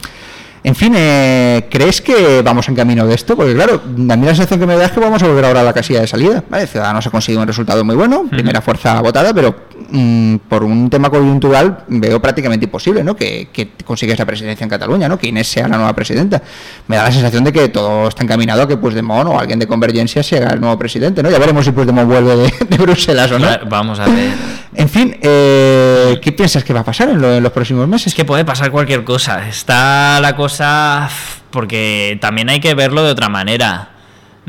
En fin, eh, ¿crees que vamos en camino de esto? Porque claro, a mí la sensación que me da es que vamos a volver ahora a la casilla de salida. ¿vale? Ciudadanos ha conseguido un resultado muy bueno, primera fuerza votada, pero mm, por un tema coyuntural veo prácticamente imposible ¿no? que, que consiga esa presidencia en Cataluña, ¿no? que Inés sea la nueva presidenta. Me da la sensación de que todo está encaminado a que Puigdemont o alguien de Convergencia sea el nuevo presidente. ¿no? Ya veremos si Puigdemont vuelve de, Bruselas o no. Vamos a ver. En fin, eh, ¿qué piensas que va a pasar en, en los próximos meses? Es que puede pasar cualquier cosa. Está la cosa porque también hay que verlo de otra manera.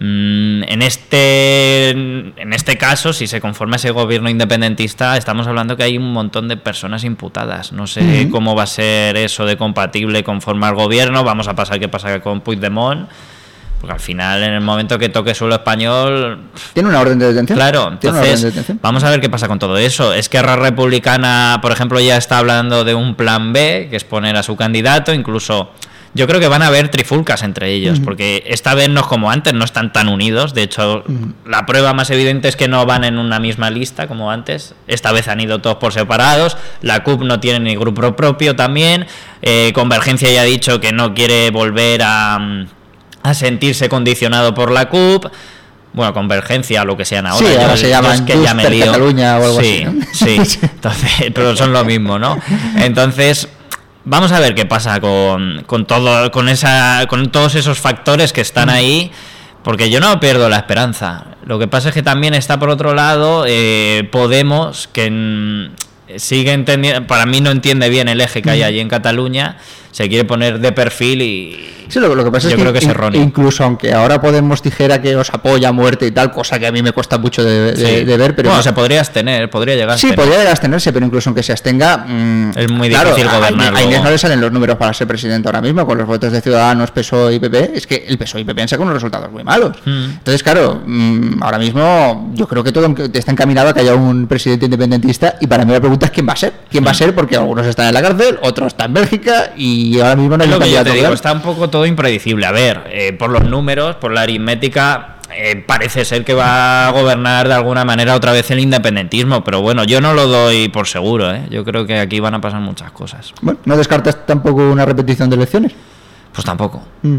Mm, en este, en este caso, si se conforma ese gobierno independentista, estamos hablando que hay un montón de personas imputadas. No sé cómo va a ser eso de compatible con formar gobierno. Vamos a pasar qué pasa con Puigdemont. Porque al final, en el momento que toque suelo español. ¿Tiene una orden de detención? Claro, entonces. Vamos a ver qué pasa con todo eso. Es que Republicana, por ejemplo, ya está hablando de un plan B, que es poner a su candidato, incluso yo creo que van a haber trifulcas entre ellos, porque esta vez no es como antes, no están tan unidos. De hecho, la prueba más evidente es que no van en una misma lista como antes. Esta vez han ido todos por separados. La CUP no tiene ni grupo propio también. Eh, Convergencia ya ha dicho que no quiere volver a, a sentirse condicionado por la CUP bueno, Convergencia, lo que sean ahora. Sí, ahora se llaman que ya me Cataluña o algo sí, así. Sí, Entonces, pero son lo mismo, ¿no? Entonces, Vamos a ver qué pasa con, con, todo, con, esa, con todos esos factores que están ahí, porque yo no pierdo la esperanza. Lo que pasa es que también está por otro lado eh, Podemos, que sigue entendiendo, para mí no entiende bien el eje que hay allí en Cataluña, se quiere poner de perfil y sí, lo, que pasa yo es creo que, es erróneo. Incluso aunque ahora Podemos dijera que os apoya a muerte y tal, cosa que a mí me cuesta mucho de, ver, pero... Bueno, se podría abstener, podría llegar Sí, podría llegar a abstenerse, pero incluso aunque se abstenga... Mm, es muy difícil gobernar. A Inés no le salen los números para ser presidente ahora mismo, con los votos de Ciudadanos, PSOE y PP, es que el PSOE y PP han sacado unos resultados muy malos. Mm. Entonces, claro, mm, ahora mismo yo creo que todo está encaminado a que haya un presidente independentista y para mí la pregunta es quién va a ser. ¿Quién va a ser? Porque algunos están en la cárcel, otros están en Bélgica y ahora mismo no hay lo que yo te digo, está un poco todo impredecible. A ver, eh, por los números, por la aritmética, eh, parece ser que va a gobernar de alguna manera otra vez el independentismo, pero bueno, yo no lo doy por seguro, ¿eh? yo creo que aquí van a pasar muchas cosas. Bueno, ¿no descartas tampoco una repetición de elecciones? Pues tampoco. Mm.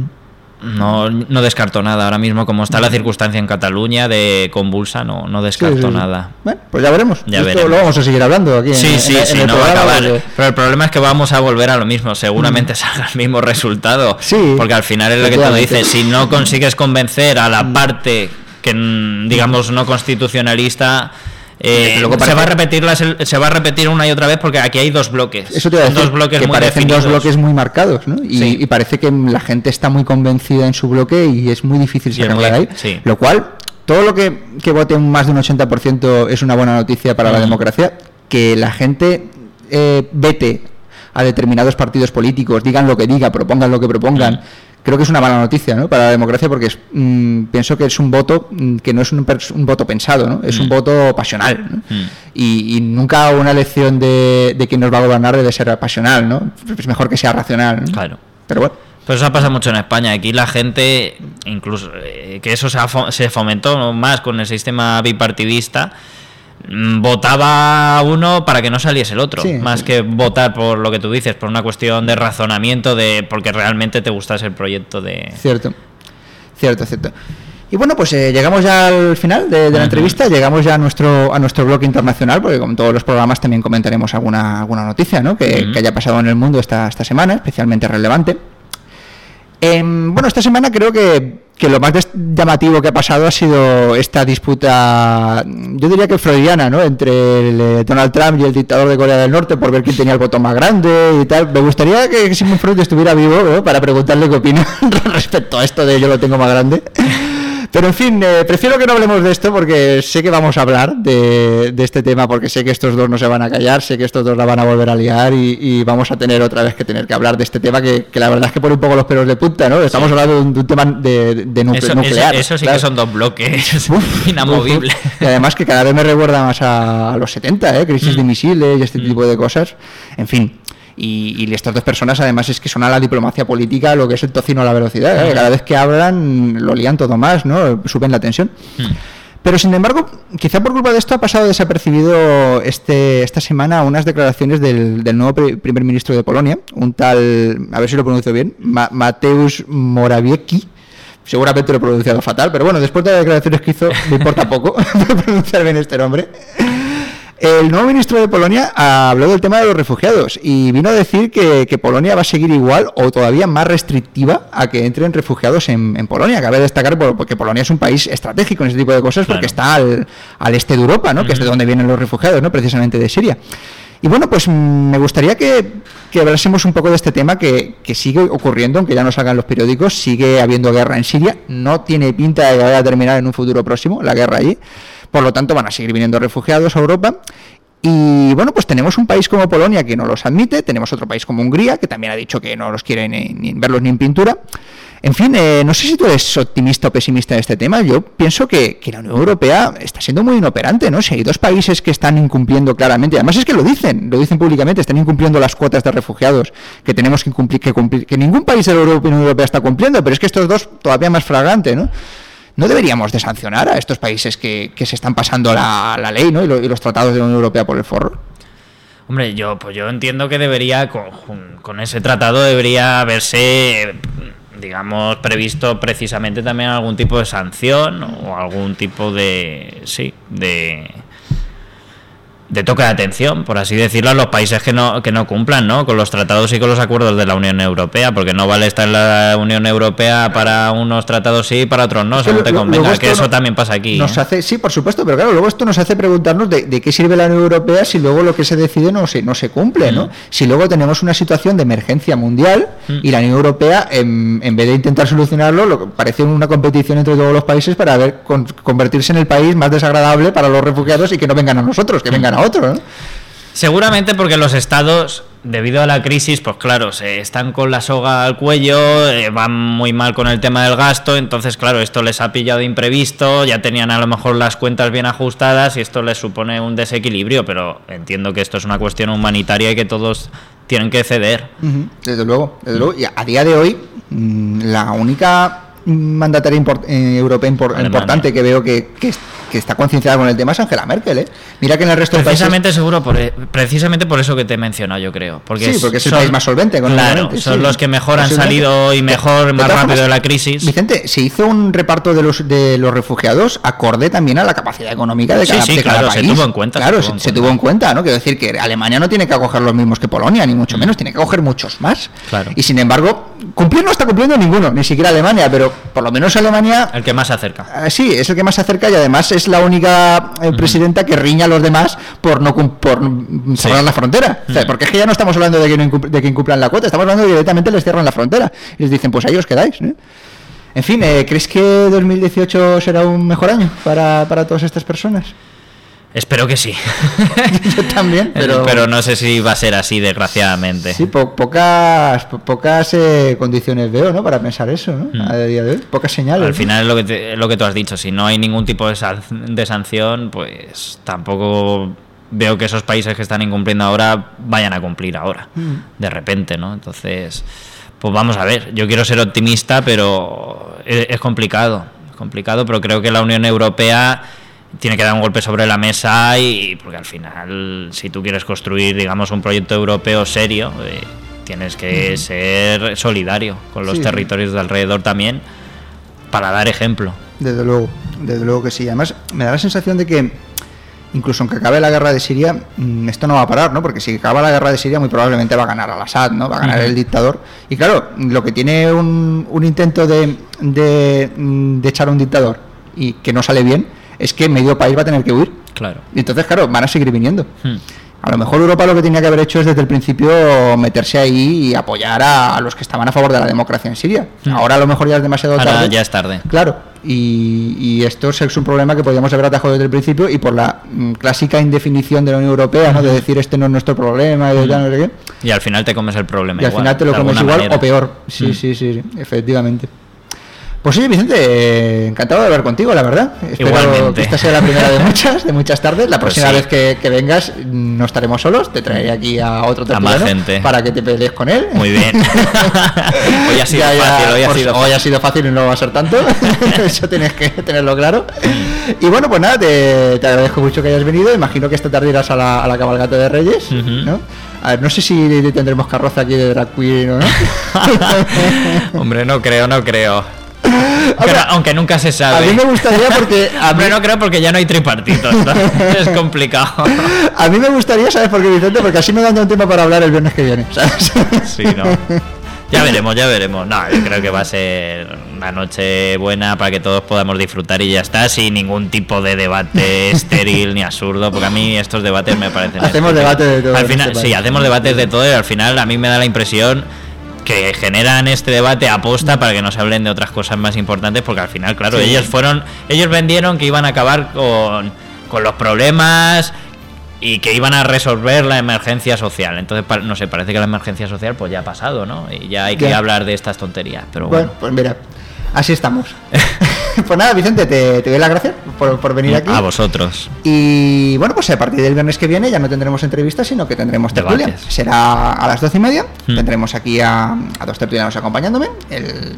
No, no descarto nada. Ahora mismo, como está la circunstancia en Cataluña de convulsa, no, no descarto nada. Bueno, pues ya veremos. Ya Esto lo vamos a seguir hablando aquí. Sí, sí, sí, no va a acabar. Pero el problema es que vamos a volver a lo mismo. Seguramente mm. salga el mismo resultado. Sí. Porque al final es lo que tú dices. Si no consigues convencer a la mm. parte que, digamos, no constitucionalista eh, se va a repetir se va a repetir una y otra vez porque aquí hay dos bloques. Eso te dos bloques que muy parecen dos bloques muy marcados, ¿no? Y, parece que la gente está muy convencida en su bloque y es muy difícil sacarla de ahí. Lo cual, todo lo que, que vote más de un 80% es una buena noticia para la democracia. Que la gente eh, vete a determinados partidos políticos, digan lo que diga, propongan lo que propongan creo que es una mala noticia ¿no? para la democracia porque mm, pienso que es un voto mm, que no es un, voto pensado, ¿no? es un voto pasional. Y, nunca una elección de, de quién nos va a gobernar debe ser pasional, ¿no? es mejor que sea racional. Claro. Pero bueno. Pues eso pasa mucho en España. Aquí la gente, incluso eh, que eso se, se fomentó más con el sistema bipartidista, votaba uno para que no saliese el otro, más que votar por lo que tú dices, por una cuestión de razonamiento, de porque realmente te gustase el proyecto de... Cierto, cierto, cierto. Y bueno, pues eh, llegamos ya al final de, la entrevista, llegamos ya a nuestro a nuestro blog internacional, porque como todos los programas también comentaremos alguna, alguna noticia ¿no? que, que haya pasado en el mundo esta, esta semana, especialmente relevante. Em, bueno, esta semana creo que, lo más llamativo que ha pasado ha sido esta disputa, yo diría que freudiana, ¿no? Entre eh, Donald Trump y el dictador de Corea del Norte por ver quién tenía el botón más grande y tal. Me gustaría que Sigmund Freud estuviera vivo para preguntarle qué opina respecto a esto de yo lo tengo más grande. Pero en fin, eh, prefiero que no hablemos de esto porque sé que vamos a hablar de, este tema, porque sé que estos dos no se van a callar, sé que estos dos la van a volver a liar y, vamos a tener otra vez que tener que hablar de este tema que, la verdad es que pone un poco los pelos de punta, ¿no? Estamos hablando de un, tema de, nuclear. Eso, sí que son dos bloques inamovibles. Y además que cada vez me recuerda más a, los 70, ¿eh? Crisis de mm. misiles y este mm. tipo de cosas. En fin, y, estas dos personas además es que son a la diplomacia política lo que es el tocino a la velocidad. ¿eh? Cada vez que hablan lo lían todo más, ¿no? Suben la tensión. Hmm. Pero sin embargo, quizá por culpa de esto ha pasado desapercibido este, esta semana unas declaraciones del, nuevo primer ministro de Polonia, un tal, a ver si lo pronuncio bien, Mateusz Morawiecki. Seguramente lo he pronunciado fatal, pero bueno, después de las declaraciones que hizo, me importa poco pronunciar bien este nombre. El nuevo ministro de Polonia habló del tema de los refugiados y vino a decir que, Polonia va a seguir igual o todavía más restrictiva a que entren refugiados en, Polonia. Cabe destacar porque Polonia es un país estratégico en ese tipo de cosas porque está al, este de Europa, ¿no? que es de donde vienen los refugiados, ¿no? precisamente de Siria. Y bueno, pues mm, me gustaría que, que hablásemos un poco de este tema que, que, sigue ocurriendo, aunque ya no salgan los periódicos, sigue habiendo guerra en Siria, no tiene pinta de que vaya a terminar en un futuro próximo la guerra allí. Por lo tanto, van a seguir viniendo refugiados a Europa. Y bueno, pues tenemos un país como Polonia que no los admite, tenemos otro país como Hungría que también ha dicho que no los quiere ni, verlos ni en pintura. En fin, eh, no sé si tú eres optimista o pesimista en este tema. Yo pienso que, la Unión Europea está siendo muy inoperante, ¿no? Si hay dos países que están incumpliendo claramente, además es que lo dicen, lo dicen públicamente, están incumpliendo las cuotas de refugiados que tenemos que cumplir, que, cumplir, que ningún país de la Unión Europea está cumpliendo, pero es que estos dos todavía más flagrante, ¿no? ¿No deberíamos de sancionar a estos países que, se están pasando la, ley ¿no? y, los tratados de la Unión Europea por el forro? Hombre, yo, pues yo entiendo que debería, con, ese tratado debería haberse, digamos, previsto precisamente también algún tipo de sanción o algún tipo de, sí, de, de toque de atención, por así decirlo, a los países que no, que no cumplan ¿no? con los tratados y con los acuerdos de la Unión Europea, porque no vale estar en la Unión Europea para unos tratados sí y para otros no, no te convenga, que eso también pasa aquí. Nos ¿eh? hace, sí, por supuesto, pero claro, luego esto nos hace preguntarnos de, qué sirve la Unión Europea si luego lo que se decide no se, no se cumple, ¿no? Mm. Si luego tenemos una situación de emergencia mundial mm. y la Unión Europea, en, en, vez de intentar solucionarlo, lo, parece una competición entre todos los países para ver convertirse en el país más desagradable para los refugiados y que no vengan a nosotros, que vengan a otro. Seguramente porque los estados, debido a la crisis, pues claro, se están con la soga al cuello, eh, van muy mal con el tema del gasto, entonces claro, esto les ha pillado de imprevisto, ya tenían a lo mejor las cuentas bien ajustadas y esto les supone un desequilibrio, pero entiendo que esto es una cuestión humanitaria y que todos tienen que ceder. Desde luego, desde luego. Y a día de hoy, mm, la única mandataria eh, europea importante que veo que, que, que está concienciada con el tema es Angela Merkel, ¿eh? Mira que en el resto de países... seguro, por, e, precisamente por eso que te he mencionado, yo creo. Porque sí, porque es el país más solvente. Claro, son los que mejor han salido y mejor, más rápido de la crisis. Vicente, se hizo un reparto de los de los refugiados acorde también a la capacidad económica de cada, sí, claro, se tuvo en cuenta. Claro, se, tuvo en cuenta, ¿no? Quiero decir que Alemania no tiene que acoger los mismos que Polonia, ni mucho mm. menos, tiene que acoger muchos más. Claro. Y sin embargo, cumplir no está cumpliendo ninguno, ni siquiera Alemania, pero por lo menos Alemania... El que más se acerca. Ah, sí, es el que más se acerca y además es la única eh, presidenta que riña a los demás por no por cerrar la frontera. porque es que ya no estamos hablando de que, de que incumplan la cuota, estamos hablando de que directamente les cierran la frontera. Y les dicen, pues ahí os quedáis. En fin, eh, ¿crees que 2018 será un mejor año para, para todas estas personas? Espero que sí. Yo también, pero... pero no sé si va a ser así, desgraciadamente. Sí, pocas pocas eh, condiciones veo, ¿no? Para pensar eso, ¿no? Mm. A día de hoy, pocas señales. Al final es lo que, lo que tú has dicho, si no hay ningún tipo de, de sanción, pues tampoco veo que esos países que están incumpliendo ahora vayan a cumplir ahora, mm. de repente, ¿no? Entonces, pues vamos a ver, yo quiero ser optimista, pero es, es complicado, es complicado, pero creo que la Unión Europea tiene que dar un golpe sobre la mesa y porque al final si tú quieres construir digamos un proyecto europeo serio eh, tienes que ser solidario con los territorios de alrededor también para dar ejemplo. Desde luego desde luego que sí. Además me da la sensación de que incluso aunque acabe la guerra de Siria mm, esto no va a parar no porque si acaba la guerra de Siria muy probablemente va a ganar al-Assad no va a ganar el dictador. Y claro lo que tiene un, un intento de, de, de echar a un dictador y que no sale bien es que medio país va a tener que huir. Claro. Y entonces, claro, van a seguir viniendo. Hmm. A lo mejor Europa lo que tenía que haber hecho es desde el principio meterse ahí y apoyar a, los que estaban a favor de la democracia en Siria. Hmm. Ahora a lo mejor ya es demasiado tarde. ya es tarde. Claro. Y, esto es un problema que podíamos haber atajado desde el principio y por la mm, clásica indefinición de la Unión Europea, ¿no? De decir este no es nuestro problema y, no sé qué. y al final te comes el problema. Y al final te lo comes igual o peor. Sí, hmm. sí, sí, sí, efectivamente. Pues sí, Vicente, encantado de hablar contigo, la verdad. Espero que esta sea la primera de muchas, de muchas tardes. La pues próxima vez que, vengas no estaremos solos, te traeré aquí a otro tertuliano para que te pelees con él. Muy bien. hoy ha sido fácil, hoy ha, sido... fácil y no va a ser tanto. Eso tienes que tenerlo claro. Y bueno, pues nada, te, agradezco mucho que hayas venido. Imagino que esta tarde irás a la, a cabalgata de Reyes, ¿no? A ver, no sé si tendremos carroza aquí de drag queen o no. Hombre, no creo, no creo aunque nunca se sabe. A mí me gustaría porque. A mí... no creo porque ya no hay tripartitos. es complicado. A mí me gustaría, ¿sabes por qué, Vicente? Porque así me dan un tiempo para hablar el viernes que viene. ¿sabes? Sí, no. Ya veremos, ya veremos. No, yo creo que va a ser una noche buena para que todos podamos disfrutar y ya está, sin ningún tipo de debate estéril ni absurdo, porque a mí estos debates me parecen. Hacemos debate de todo. Al final, sí, hacemos debates de todo y al final a mí me da la impresión que generan este debate aposta para que no se hablen de otras cosas más importantes, porque al final, claro, ellos fueron, ellos vendieron que iban a acabar con, con los problemas y que iban a resolver la emergencia social. Entonces, no sé, parece que la emergencia social pues ya ha pasado, ¿no? Y ya hay que hablar de estas tonterías. Pero bueno, bueno pues mira, así estamos. pues nada, Vicente, te, doy las gracias por, venir aquí. A vosotros. Y bueno, pues a partir del viernes que viene ya no tendremos entrevistas, sino que tendremos tertulia. Será a las doce y media. Hmm. Tendremos aquí a, dos tertulianos acompañándome.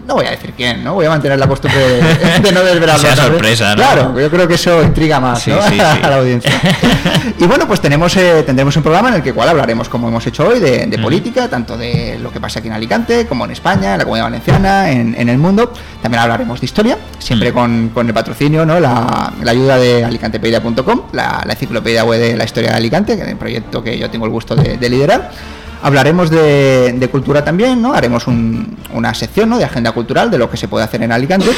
no voy a decir quién, ¿no? Voy a mantener la costumbre de, no desvelar Sea sorpresa, ¿no? Claro, yo creo que eso intriga más a la audiencia. y bueno, pues tenemos, eh, tendremos un programa en el que cual hablaremos, como hemos hecho hoy, de, hmm. política, tanto de lo que pasa aquí en Alicante, como en España, en la Comunidad Valenciana, en, el mundo. También hablaremos de historia, siempre siempre con, el patrocinio, ¿no? la, ayuda de alicantepedia.com, la, la, enciclopedia web de la historia de Alicante, que es el proyecto que yo tengo el gusto de, liderar. Hablaremos de, cultura también, ¿no? Haremos una sección ¿no? de agenda cultural de lo que se puede hacer en Alicante.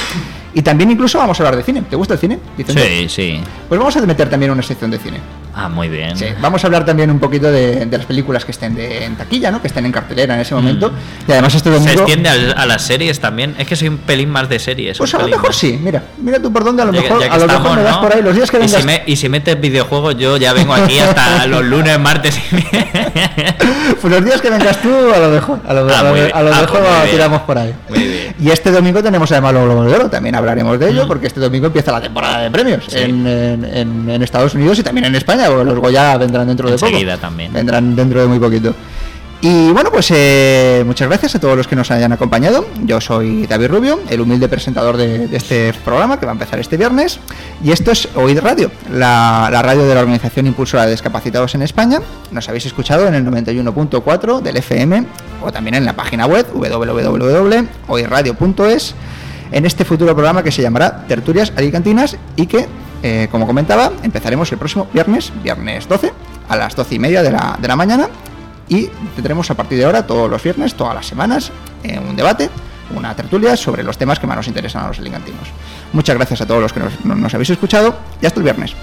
Y también incluso vamos a hablar de cine. ¿Te gusta el cine? Sí, sí. Pues vamos a meter también una sección de cine. Ah, muy bien. Sí, vamos a hablar también un poquito de, las películas que estén en taquilla, ¿no? Que estén en cartelera en ese momento. Mm. Y además este domingo... ¿Se extiende a, las series también? Es que soy un pelín más de series. Pues a lo mejor sí, mira. Mira tú por dónde, a lo mejor, a lo mejor me das por ahí los días que vengas... ¿Y si, me, y si metes videojuegos, yo ya vengo aquí hasta los lunes, martes y... pues los días que vengas tú, a lo mejor. A lo, ah, a lo, ah, pues tiramos por ahí. Muy bien. Y este domingo tenemos además los Globos de Oro. También hablaremos de ello, mm. porque este domingo empieza la temporada de premios en, en, en, Estados Unidos y también en España, porque los Goya vendrán dentro de poco. también. Vendrán dentro de muy poquito. Y bueno, pues eh, muchas gracias a todos los que nos hayan acompañado. Yo soy David Rubio, el humilde presentador de, este programa que va a empezar este viernes. Y esto es Oíd Radio, la, radio de la Organización Impulsora de Discapacitados en España. Nos habéis escuchado en el 91.4 del FM o también en la página web www.oidradio.es en este futuro programa que se llamará Tertulias Alicantinas y que eh, como comentaba, empezaremos el próximo viernes, viernes 12, a las 12 y media de la, mañana. Y tendremos a partir de ahora, todos los viernes, todas las semanas, eh, un debate, una tertulia sobre los temas que más nos interesan a los alicantinos. Muchas gracias a todos los que nos habéis escuchado y hasta el viernes.